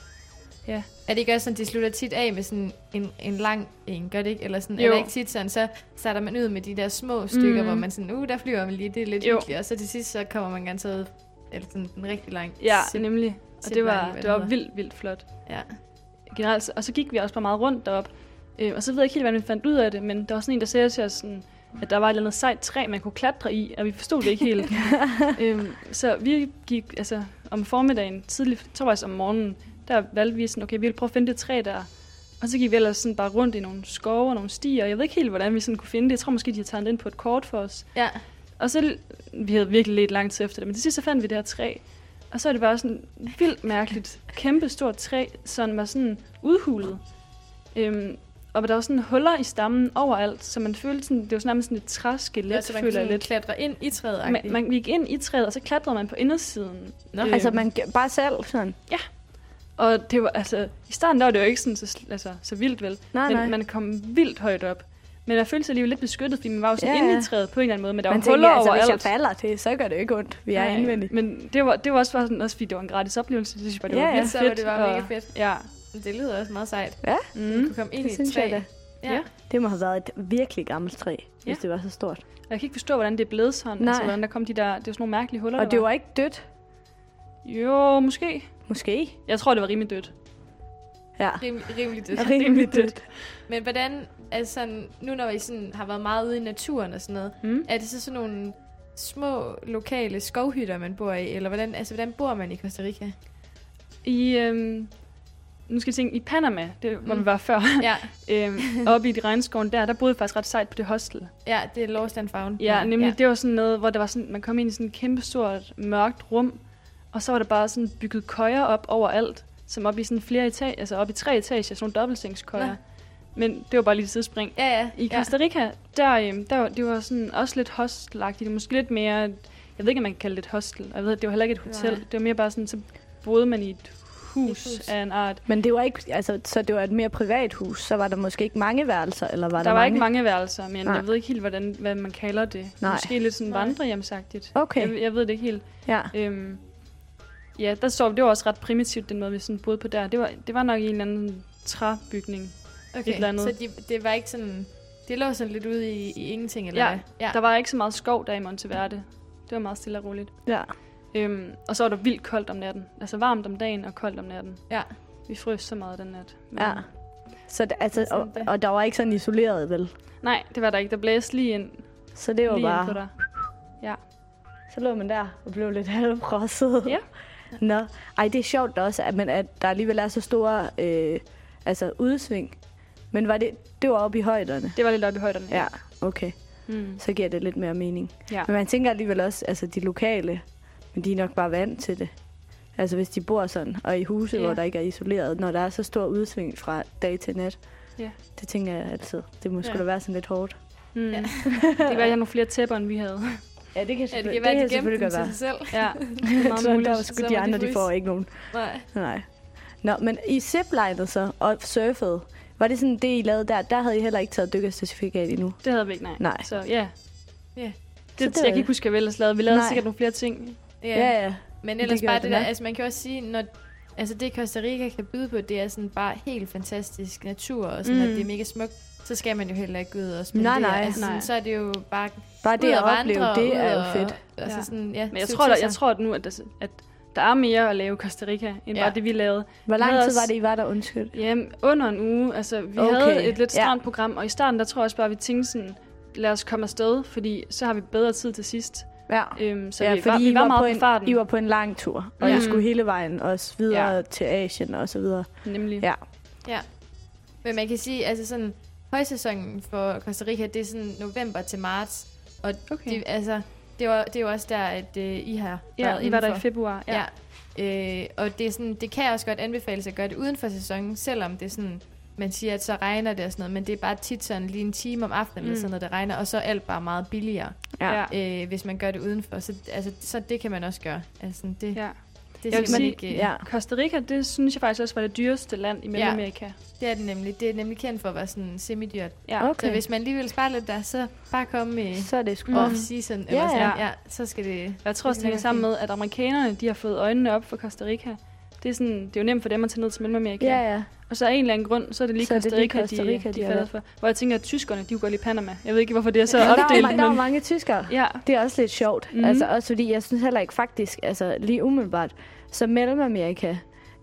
Speaker 4: Er det ikke også sådan, de slutter tit af med sådan en, en lang en, gør det ikke? Eller sådan,
Speaker 5: Jo.
Speaker 4: er det ikke tit sådan, så starter man ud med de der små stykker,
Speaker 5: Mm.
Speaker 4: hvor man sådan, uh, der flyver man lige, det er lidt
Speaker 5: Jo.
Speaker 4: hyggeligt. Og så til sidst, så kommer man gerne ud, eller sådan en rigtig lang
Speaker 5: Ja,
Speaker 4: zip-
Speaker 5: nemlig. Og det var, det var vildt, vildt flot.
Speaker 4: Ja.
Speaker 5: generelt. Og så gik vi også bare meget rundt derop. Øh, og så ved jeg ikke helt, hvordan vi fandt ud af det, men der var sådan en, der sagde til os, sådan, at der var et eller andet sejt træ, man kunne klatre i, og vi forstod det ikke helt. øhm, så vi gik altså, om formiddagen, tidligt, jeg tror faktisk om morgenen, der valgte vi sådan, okay, vi vil prøve at finde det træ der. Og så gik vi ellers sådan bare rundt i nogle skove og nogle stier, jeg ved ikke helt, hvordan vi sådan kunne finde det. Jeg tror måske, de havde tegnet ind på et kort for os.
Speaker 4: Ja.
Speaker 5: Og så, vi havde virkelig lidt lang tid efter det, men til sidst så fandt vi det her træ. Og så er det bare sådan vildt mærkeligt, kæmpe stort træ, som var sådan udhulet. Øhm, og der var sådan huller i stammen overalt, så man følte sådan, det var sådan nærmest sådan et træskelet,
Speaker 4: Ja, så man
Speaker 5: føler lidt.
Speaker 4: klatre ind i træet.
Speaker 5: Man, man gik ind i træet, og så klatrede man på indersiden.
Speaker 4: Nå.
Speaker 5: Øhm,
Speaker 1: Altså man g- bare selv sådan.
Speaker 5: Og det var altså, i starten der var det jo ikke sådan så, altså, så vildt vel,
Speaker 1: Nej,
Speaker 5: men
Speaker 1: nej.
Speaker 5: man kom vildt højt op. Men jeg følte sig alligevel lidt beskyttet, fordi man var jo sådan
Speaker 1: Ja,
Speaker 5: ja, inde
Speaker 1: ja.
Speaker 5: i træet på en eller anden måde, men der
Speaker 1: man
Speaker 5: var huller
Speaker 1: altså, hvis
Speaker 5: overalt.
Speaker 1: jeg falder til, så gør det jo ikke ondt. Vi er
Speaker 5: Nej,
Speaker 1: indvendigt.
Speaker 5: Men det var, det var også bare sådan, også fordi det var en gratis oplevelse. Det synes jeg bare, det
Speaker 1: Ja,
Speaker 5: var
Speaker 1: ja.
Speaker 5: vildt
Speaker 4: Så
Speaker 5: fedt.
Speaker 4: var det
Speaker 5: og-
Speaker 4: mega fedt.
Speaker 5: Ja.
Speaker 4: Det lyder også meget sejt.
Speaker 1: Ja,
Speaker 4: Du
Speaker 5: Mm.
Speaker 4: kunne komme ind
Speaker 1: det
Speaker 4: i
Speaker 1: synes
Speaker 4: træ.
Speaker 1: jeg da.
Speaker 4: Ja.
Speaker 5: Ja.
Speaker 1: Det må have været et virkelig gammelt træ, hvis
Speaker 5: Ja.
Speaker 1: det var så stort.
Speaker 5: Jeg kan ikke forstå, hvordan det er blevet sådan.
Speaker 1: Nej.
Speaker 5: Altså, hvordan der kom de der... Det er sådan nogle mærkelige huller,
Speaker 1: Og
Speaker 5: der
Speaker 1: det var ikke dødt.
Speaker 5: Jo, måske.
Speaker 1: Måske.
Speaker 5: Jeg tror, det var rimelig dødt.
Speaker 1: Ja.
Speaker 4: Rim, rimelig dødt.
Speaker 1: Rimelig dødt.
Speaker 4: Men hvordan, altså nu når I sådan har været meget ude i naturen og sådan noget,
Speaker 5: Mm.
Speaker 4: er det så sådan nogle små lokale skovhytter, man bor i? Eller hvordan, altså, hvordan bor man i Costa Rica?
Speaker 5: I... Øhm, nu skal jeg tænke, i Panama, det hvor
Speaker 4: Mm.
Speaker 5: vi var før,
Speaker 4: Ja,
Speaker 5: øhm, oppe i de regnskoven der, der boede jeg faktisk ret sejt på det hostel.
Speaker 4: ja det er Lost and Found.
Speaker 5: Ja, nemlig, ja. det var sådan noget, hvor der var sådan, man kom ind i sådan et kæmpe stort, mørkt rum, Og så var der bare sådan bygget køjer op overalt, som op i sådan flere etager, altså op i tre etager, sådan nogle dobbeltsengskøjer.
Speaker 4: Nå.
Speaker 5: Men det var bare lige et sidespring.
Speaker 4: Ja, ja.
Speaker 5: I
Speaker 4: ja.
Speaker 5: Costa Rica, der, øhm, der, var- det var sådan også lidt hostelagtigt. Måske lidt mere, jeg ved ikke, om man kan kalde det et hostel. Og Jeg ved, det var heller ikke et hotel.
Speaker 4: Nej.
Speaker 5: Det var mere bare sådan, så boede man i et hus,
Speaker 4: Et hus.
Speaker 5: af en art.
Speaker 1: Men det var ikke, altså, så det var et mere privat hus, så var der måske ikke mange værelser, eller var der,
Speaker 5: Der var
Speaker 1: mange?
Speaker 5: ikke mange værelser, men
Speaker 1: Nej.
Speaker 5: jeg ved ikke helt, hvordan, hvad man kalder det.
Speaker 1: Nej.
Speaker 5: Måske lidt sådan vandrehjemsagtigt.
Speaker 1: Okay.
Speaker 5: Jeg, jeg ved det ikke helt.
Speaker 1: Ja.
Speaker 5: Øhm, ja, der sov, det var også ret primitivt, den måde, vi sådan boede på der. Det var, det var nok i en eller anden træbygning.
Speaker 4: Okay,
Speaker 5: et eller andet.
Speaker 4: så de, det var ikke sådan... Det lå sådan lidt ude i, i ingenting, eller
Speaker 5: Ja,
Speaker 4: hvad? Ja,
Speaker 5: Der var ikke så meget skov der i Monteverde. Det var meget stille og roligt.
Speaker 1: Ja.
Speaker 5: Øhm, og så var der vildt koldt om natten. Altså varmt om dagen og koldt om natten.
Speaker 4: ja.
Speaker 5: Vi frøs så meget den nat. Men-
Speaker 1: ja. Så det, altså, og,
Speaker 4: det.
Speaker 1: og der var ikke sådan isoleret, vel?
Speaker 5: Nej, det var der ikke. Der blæste lige ind,
Speaker 1: Så det var
Speaker 5: lige ind på
Speaker 1: bare,
Speaker 5: dig.
Speaker 1: så lå man der og blev lidt halvrosset.
Speaker 5: Ja.
Speaker 1: Nå, ej, det er sjovt også, at, man, at der alligevel er så store øh, altså udsving. Men var det, det var oppe i højderne?
Speaker 5: Det var lidt oppe i højderne.
Speaker 1: Ja, okay.
Speaker 5: Mm.
Speaker 1: Så giver det lidt mere mening.
Speaker 5: Ja.
Speaker 1: Men man tænker alligevel også, altså de lokale, men de er nok bare vant til det. Altså hvis de bor sådan, og i huse,
Speaker 5: Ja.
Speaker 1: hvor der ikke er isoleret, når der er så stor udsving fra dag til nat.
Speaker 5: Ja.
Speaker 1: Det tænker jeg altid. Det må
Speaker 4: Ja.
Speaker 1: da være sådan lidt hårdt.
Speaker 5: Mm.
Speaker 4: Ja.
Speaker 5: det kan være, at jeg har nogle flere tæpper, end vi havde.
Speaker 1: Ja, det kan,
Speaker 4: ja det kan være, at de gemte dem til sig selv.
Speaker 5: Ja, det
Speaker 1: så
Speaker 5: muligt.
Speaker 1: der er
Speaker 4: Så
Speaker 1: sgu de
Speaker 4: de
Speaker 1: andre, de
Speaker 4: fryse.
Speaker 1: får ikke nogen.
Speaker 4: Nej.
Speaker 1: Nej. Nå, men I ziplinede så, og surfede. Var det sådan det, I lavede der? Der havde I heller ikke taget dykkercertifikat endnu.
Speaker 5: Det havde vi ikke, nej.
Speaker 1: Nej.
Speaker 5: Så ja.
Speaker 4: Ja.
Speaker 5: Det,
Speaker 1: Så
Speaker 5: det
Speaker 1: det
Speaker 5: jeg
Speaker 1: var-
Speaker 5: kan ikke huske, hvad vi ellers lavede. Vi lavede
Speaker 1: Nej.
Speaker 5: sikkert nogle flere ting.
Speaker 4: Ja.
Speaker 1: Ja, ja.
Speaker 4: Men
Speaker 1: Det
Speaker 4: ellers
Speaker 1: gør
Speaker 4: bare
Speaker 1: det
Speaker 4: det der, altså man kan også sige, når altså det Costa Rica kan byde på, det er sådan bare helt fantastisk natur, og sådan,
Speaker 5: mm.
Speaker 4: at det er mega smukt, så skal man jo heller ikke ud og spendere.
Speaker 1: Nej, nej.
Speaker 4: altså,
Speaker 5: Nej.
Speaker 4: Så er det jo bare
Speaker 1: Bare det at
Speaker 4: og
Speaker 1: opleve,
Speaker 4: vandre,
Speaker 1: det er jo
Speaker 4: og-
Speaker 1: fedt.
Speaker 4: Altså
Speaker 5: Ja.
Speaker 4: sådan, ja,
Speaker 5: Men jeg tror, der, jeg tror at nu, at der, at der er mere at lave i Costa Rica, end
Speaker 4: Ja.
Speaker 5: bare det, vi lavede.
Speaker 1: Hvor lang tid var det, I var der? Undskyld.
Speaker 5: Jamen, under en uge. Altså, vi
Speaker 1: Okay,
Speaker 5: havde et lidt
Speaker 1: ja.
Speaker 5: stramt program, og i starten, der tror jeg også bare, at vi tænkte sådan, lad os komme afsted, fordi så har vi bedre tid til sidst.
Speaker 1: Ja.
Speaker 5: Øhm, så
Speaker 1: ja,
Speaker 5: vi,
Speaker 1: fordi
Speaker 5: var, vi var,
Speaker 1: var,
Speaker 5: meget
Speaker 1: på
Speaker 5: på,
Speaker 1: en,
Speaker 5: farten.
Speaker 1: I var på en lang tur, og
Speaker 5: Ja.
Speaker 1: I skulle hele vejen også videre
Speaker 5: Ja.
Speaker 1: til Asien og så videre.
Speaker 5: Nemlig.
Speaker 1: Ja.
Speaker 4: Ja. Men man kan sige, altså sådan, højsæsonen for Costa Rica, det er sådan november til marts. Og
Speaker 5: Okay.
Speaker 4: de, altså, det, var, det er jo også der, at øh, I har
Speaker 5: Ja,
Speaker 4: været
Speaker 5: vi var der i februar. Ja.
Speaker 4: Ja. Øh, og det, er sådan, det kan også godt anbefales at gøre det uden for sæsonen, selvom det er sådan, man siger, at så regner det og sådan noget, men det er bare tit sådan lige en time om aftenen, mm. eller sådan noget, det regner, og så er alt bare meget billigere,
Speaker 1: Ja.
Speaker 5: ja.
Speaker 4: øh, hvis man gør det udenfor. Så, altså, så det kan man også gøre. Altså, det,
Speaker 5: ja.
Speaker 4: Det
Speaker 5: Jeg
Speaker 4: er
Speaker 5: vil sige-
Speaker 4: ikke...
Speaker 1: Ja.
Speaker 5: Costa Rica, det synes jeg faktisk også var det dyreste land i Mellemamerika.
Speaker 4: Det er det nemlig. Det er nemlig kendt for at være sådan semidyrt.
Speaker 5: Ja.
Speaker 4: Så
Speaker 1: Okay.
Speaker 4: hvis man lige vil spare lidt der, så bare komme med
Speaker 1: Så er det sgu.
Speaker 5: Mm.
Speaker 4: off-season.
Speaker 1: Ja,
Speaker 4: eller sådan.
Speaker 5: ja.
Speaker 4: ja. så skal det...
Speaker 5: Jeg tror også,
Speaker 4: Det
Speaker 5: hænger
Speaker 4: er
Speaker 5: sammen med, at amerikanerne de har fået øjnene op for Costa Rica. Det er, sådan, det er jo nemt for dem at tage ned til Mellemamerika.
Speaker 1: Ja, ja.
Speaker 5: Og så af en eller anden grund, så er det lige
Speaker 1: Så er
Speaker 5: Costa
Speaker 1: lige
Speaker 5: Rica,
Speaker 1: Costa Rica,
Speaker 5: de,
Speaker 1: de
Speaker 5: de falder for. Hvor jeg tænker, at tyskerne, de kunne godt lide Panama. Jeg ved ikke, hvorfor det er så
Speaker 1: der, var,
Speaker 5: opdelt.
Speaker 1: der var
Speaker 5: men-
Speaker 1: mange tyskere.
Speaker 5: Ja,
Speaker 1: Det er også lidt sjovt.
Speaker 5: Mhm.
Speaker 1: Mm-hmm. Altså også fordi, jeg synes heller ikke faktisk, altså lige umiddelbart, så Mellemamerika,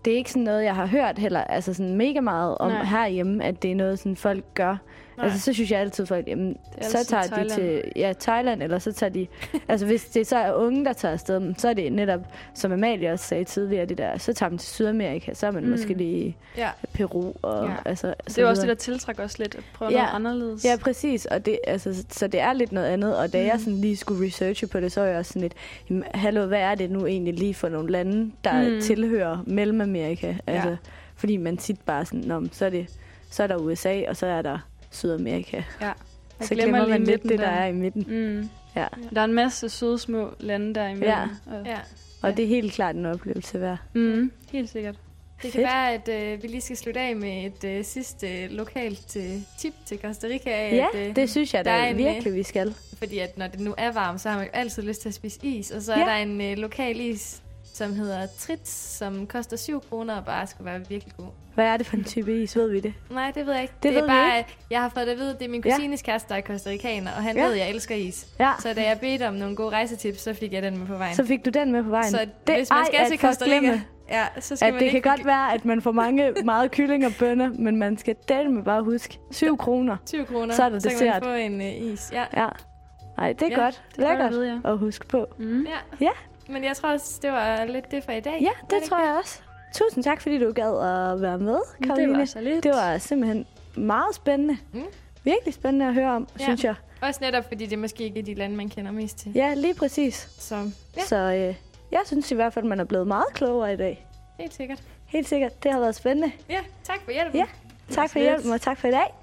Speaker 1: det er ikke sådan noget, jeg har hørt heller, altså sådan mega meget om.
Speaker 5: Nej.
Speaker 1: herhjemme, at det er noget, sådan folk gør.
Speaker 4: Nej.
Speaker 1: Altså så synes jeg altid, folk, jamen, så tager de
Speaker 5: Thailand.
Speaker 1: til ja, Thailand, eller så tager de, altså hvis det så er unge, der tager afsted, så er det netop, som Amalie også sagde tidligere, det der, så tager man til Sydamerika, så er man
Speaker 5: Mm.
Speaker 1: måske lige
Speaker 4: Ja.
Speaker 1: Peru, og
Speaker 5: Ja.
Speaker 1: altså,
Speaker 5: det er også det, der tiltrækker os lidt, at prøve
Speaker 1: Ja.
Speaker 5: noget anderledes.
Speaker 1: Ja, præcis. Og det, altså, så det er lidt noget andet. Og da mm. jeg sådan lige skulle researche på det, så var jeg også sådan lidt, jamen, hallo, hvad er det nu egentlig lige for nogle lande, der
Speaker 5: Mm.
Speaker 1: tilhører Mellemamerika? Altså,
Speaker 5: Ja.
Speaker 1: Fordi man tit bare sådan, Nå, så, er det, så er der USA, og så er der Sydamerika.
Speaker 5: ja. Jeg
Speaker 1: så glemmer man
Speaker 5: lige
Speaker 1: lidt
Speaker 5: midten
Speaker 1: det, der
Speaker 5: der.
Speaker 1: er i midten.
Speaker 5: Mm.
Speaker 1: Ja.
Speaker 5: Der er en masse søde små lande der imellem.
Speaker 1: Ja.
Speaker 5: Og,
Speaker 4: ja.
Speaker 1: Og det er helt klart en oplevelse værd.
Speaker 5: Mm. Helt sikkert.
Speaker 4: Det kan
Speaker 1: Fedt.
Speaker 4: være, at øh, vi lige skal slutte af med et øh, sidste øh, lokalt øh, tip til Costa Rica. Af,
Speaker 1: Ja,
Speaker 4: at, øh,
Speaker 1: det synes jeg
Speaker 4: der er
Speaker 1: da
Speaker 4: en,
Speaker 1: virkelig, vi skal.
Speaker 4: Fordi at når det nu er varmt, så har man jo altid lyst til at spise is. Og så er
Speaker 1: Ja.
Speaker 4: der en øh, lokal is, som hedder Tritz, som koster 7 kroner og bare skal være virkelig god.
Speaker 1: Hvad er det for en type is, ved vi det?
Speaker 4: Nej, det ved jeg ikke.
Speaker 1: Det
Speaker 4: det
Speaker 1: ved
Speaker 4: er bare, at jeg har fået det at vide, det er min
Speaker 1: Ja.
Speaker 4: kusines kæreste, der er kostarikaner, og han
Speaker 1: Ja.
Speaker 4: ved, at jeg elsker is.
Speaker 1: Ja,
Speaker 4: Så da jeg bedte om nogle gode rejsetips, så fik jeg den med på vejen.
Speaker 1: så fik du den med på vejen.
Speaker 4: så
Speaker 1: det,
Speaker 4: hvis man
Speaker 1: ej,
Speaker 4: skal til Costa Rica, ja, så skal
Speaker 1: At
Speaker 4: man
Speaker 1: det
Speaker 4: ikke
Speaker 1: kan godt være, at man får mange meget kylling og bønner, men man skal med bare huske 7 kroner.
Speaker 4: 20 kroner,
Speaker 1: Så er der
Speaker 4: så kan
Speaker 1: dessert.
Speaker 4: man få en øh, is. Ja.
Speaker 1: Ja. Nej, det er
Speaker 4: Ja,
Speaker 1: godt.
Speaker 5: Det er
Speaker 1: Lækkert
Speaker 5: at vide, ja.
Speaker 1: at huske på.
Speaker 5: Mm.
Speaker 4: ja.
Speaker 1: Ja.
Speaker 4: Men jeg tror også, det var lidt det for i dag.
Speaker 1: Ja, det
Speaker 4: ikke
Speaker 1: tror jeg også. Tusind tak, fordi du gad at være med,
Speaker 5: Det
Speaker 1: Karoline.
Speaker 5: var så lidt.
Speaker 1: det var simpelthen meget spændende.
Speaker 4: Mm.
Speaker 1: Virkelig spændende at høre om,
Speaker 4: Ja.
Speaker 1: synes jeg.
Speaker 4: Også netop, fordi det måske ikke er de lande, man kender mest til.
Speaker 1: Ja, lige præcis.
Speaker 4: Så ja.
Speaker 1: Så øh, Jeg synes i hvert fald, man er blevet meget klogere i dag.
Speaker 4: Helt sikkert.
Speaker 1: Helt sikkert. Det har været spændende.
Speaker 4: Ja, tak for hjælpen.
Speaker 1: Ja. Tak for hjælpen, og tak for i dag.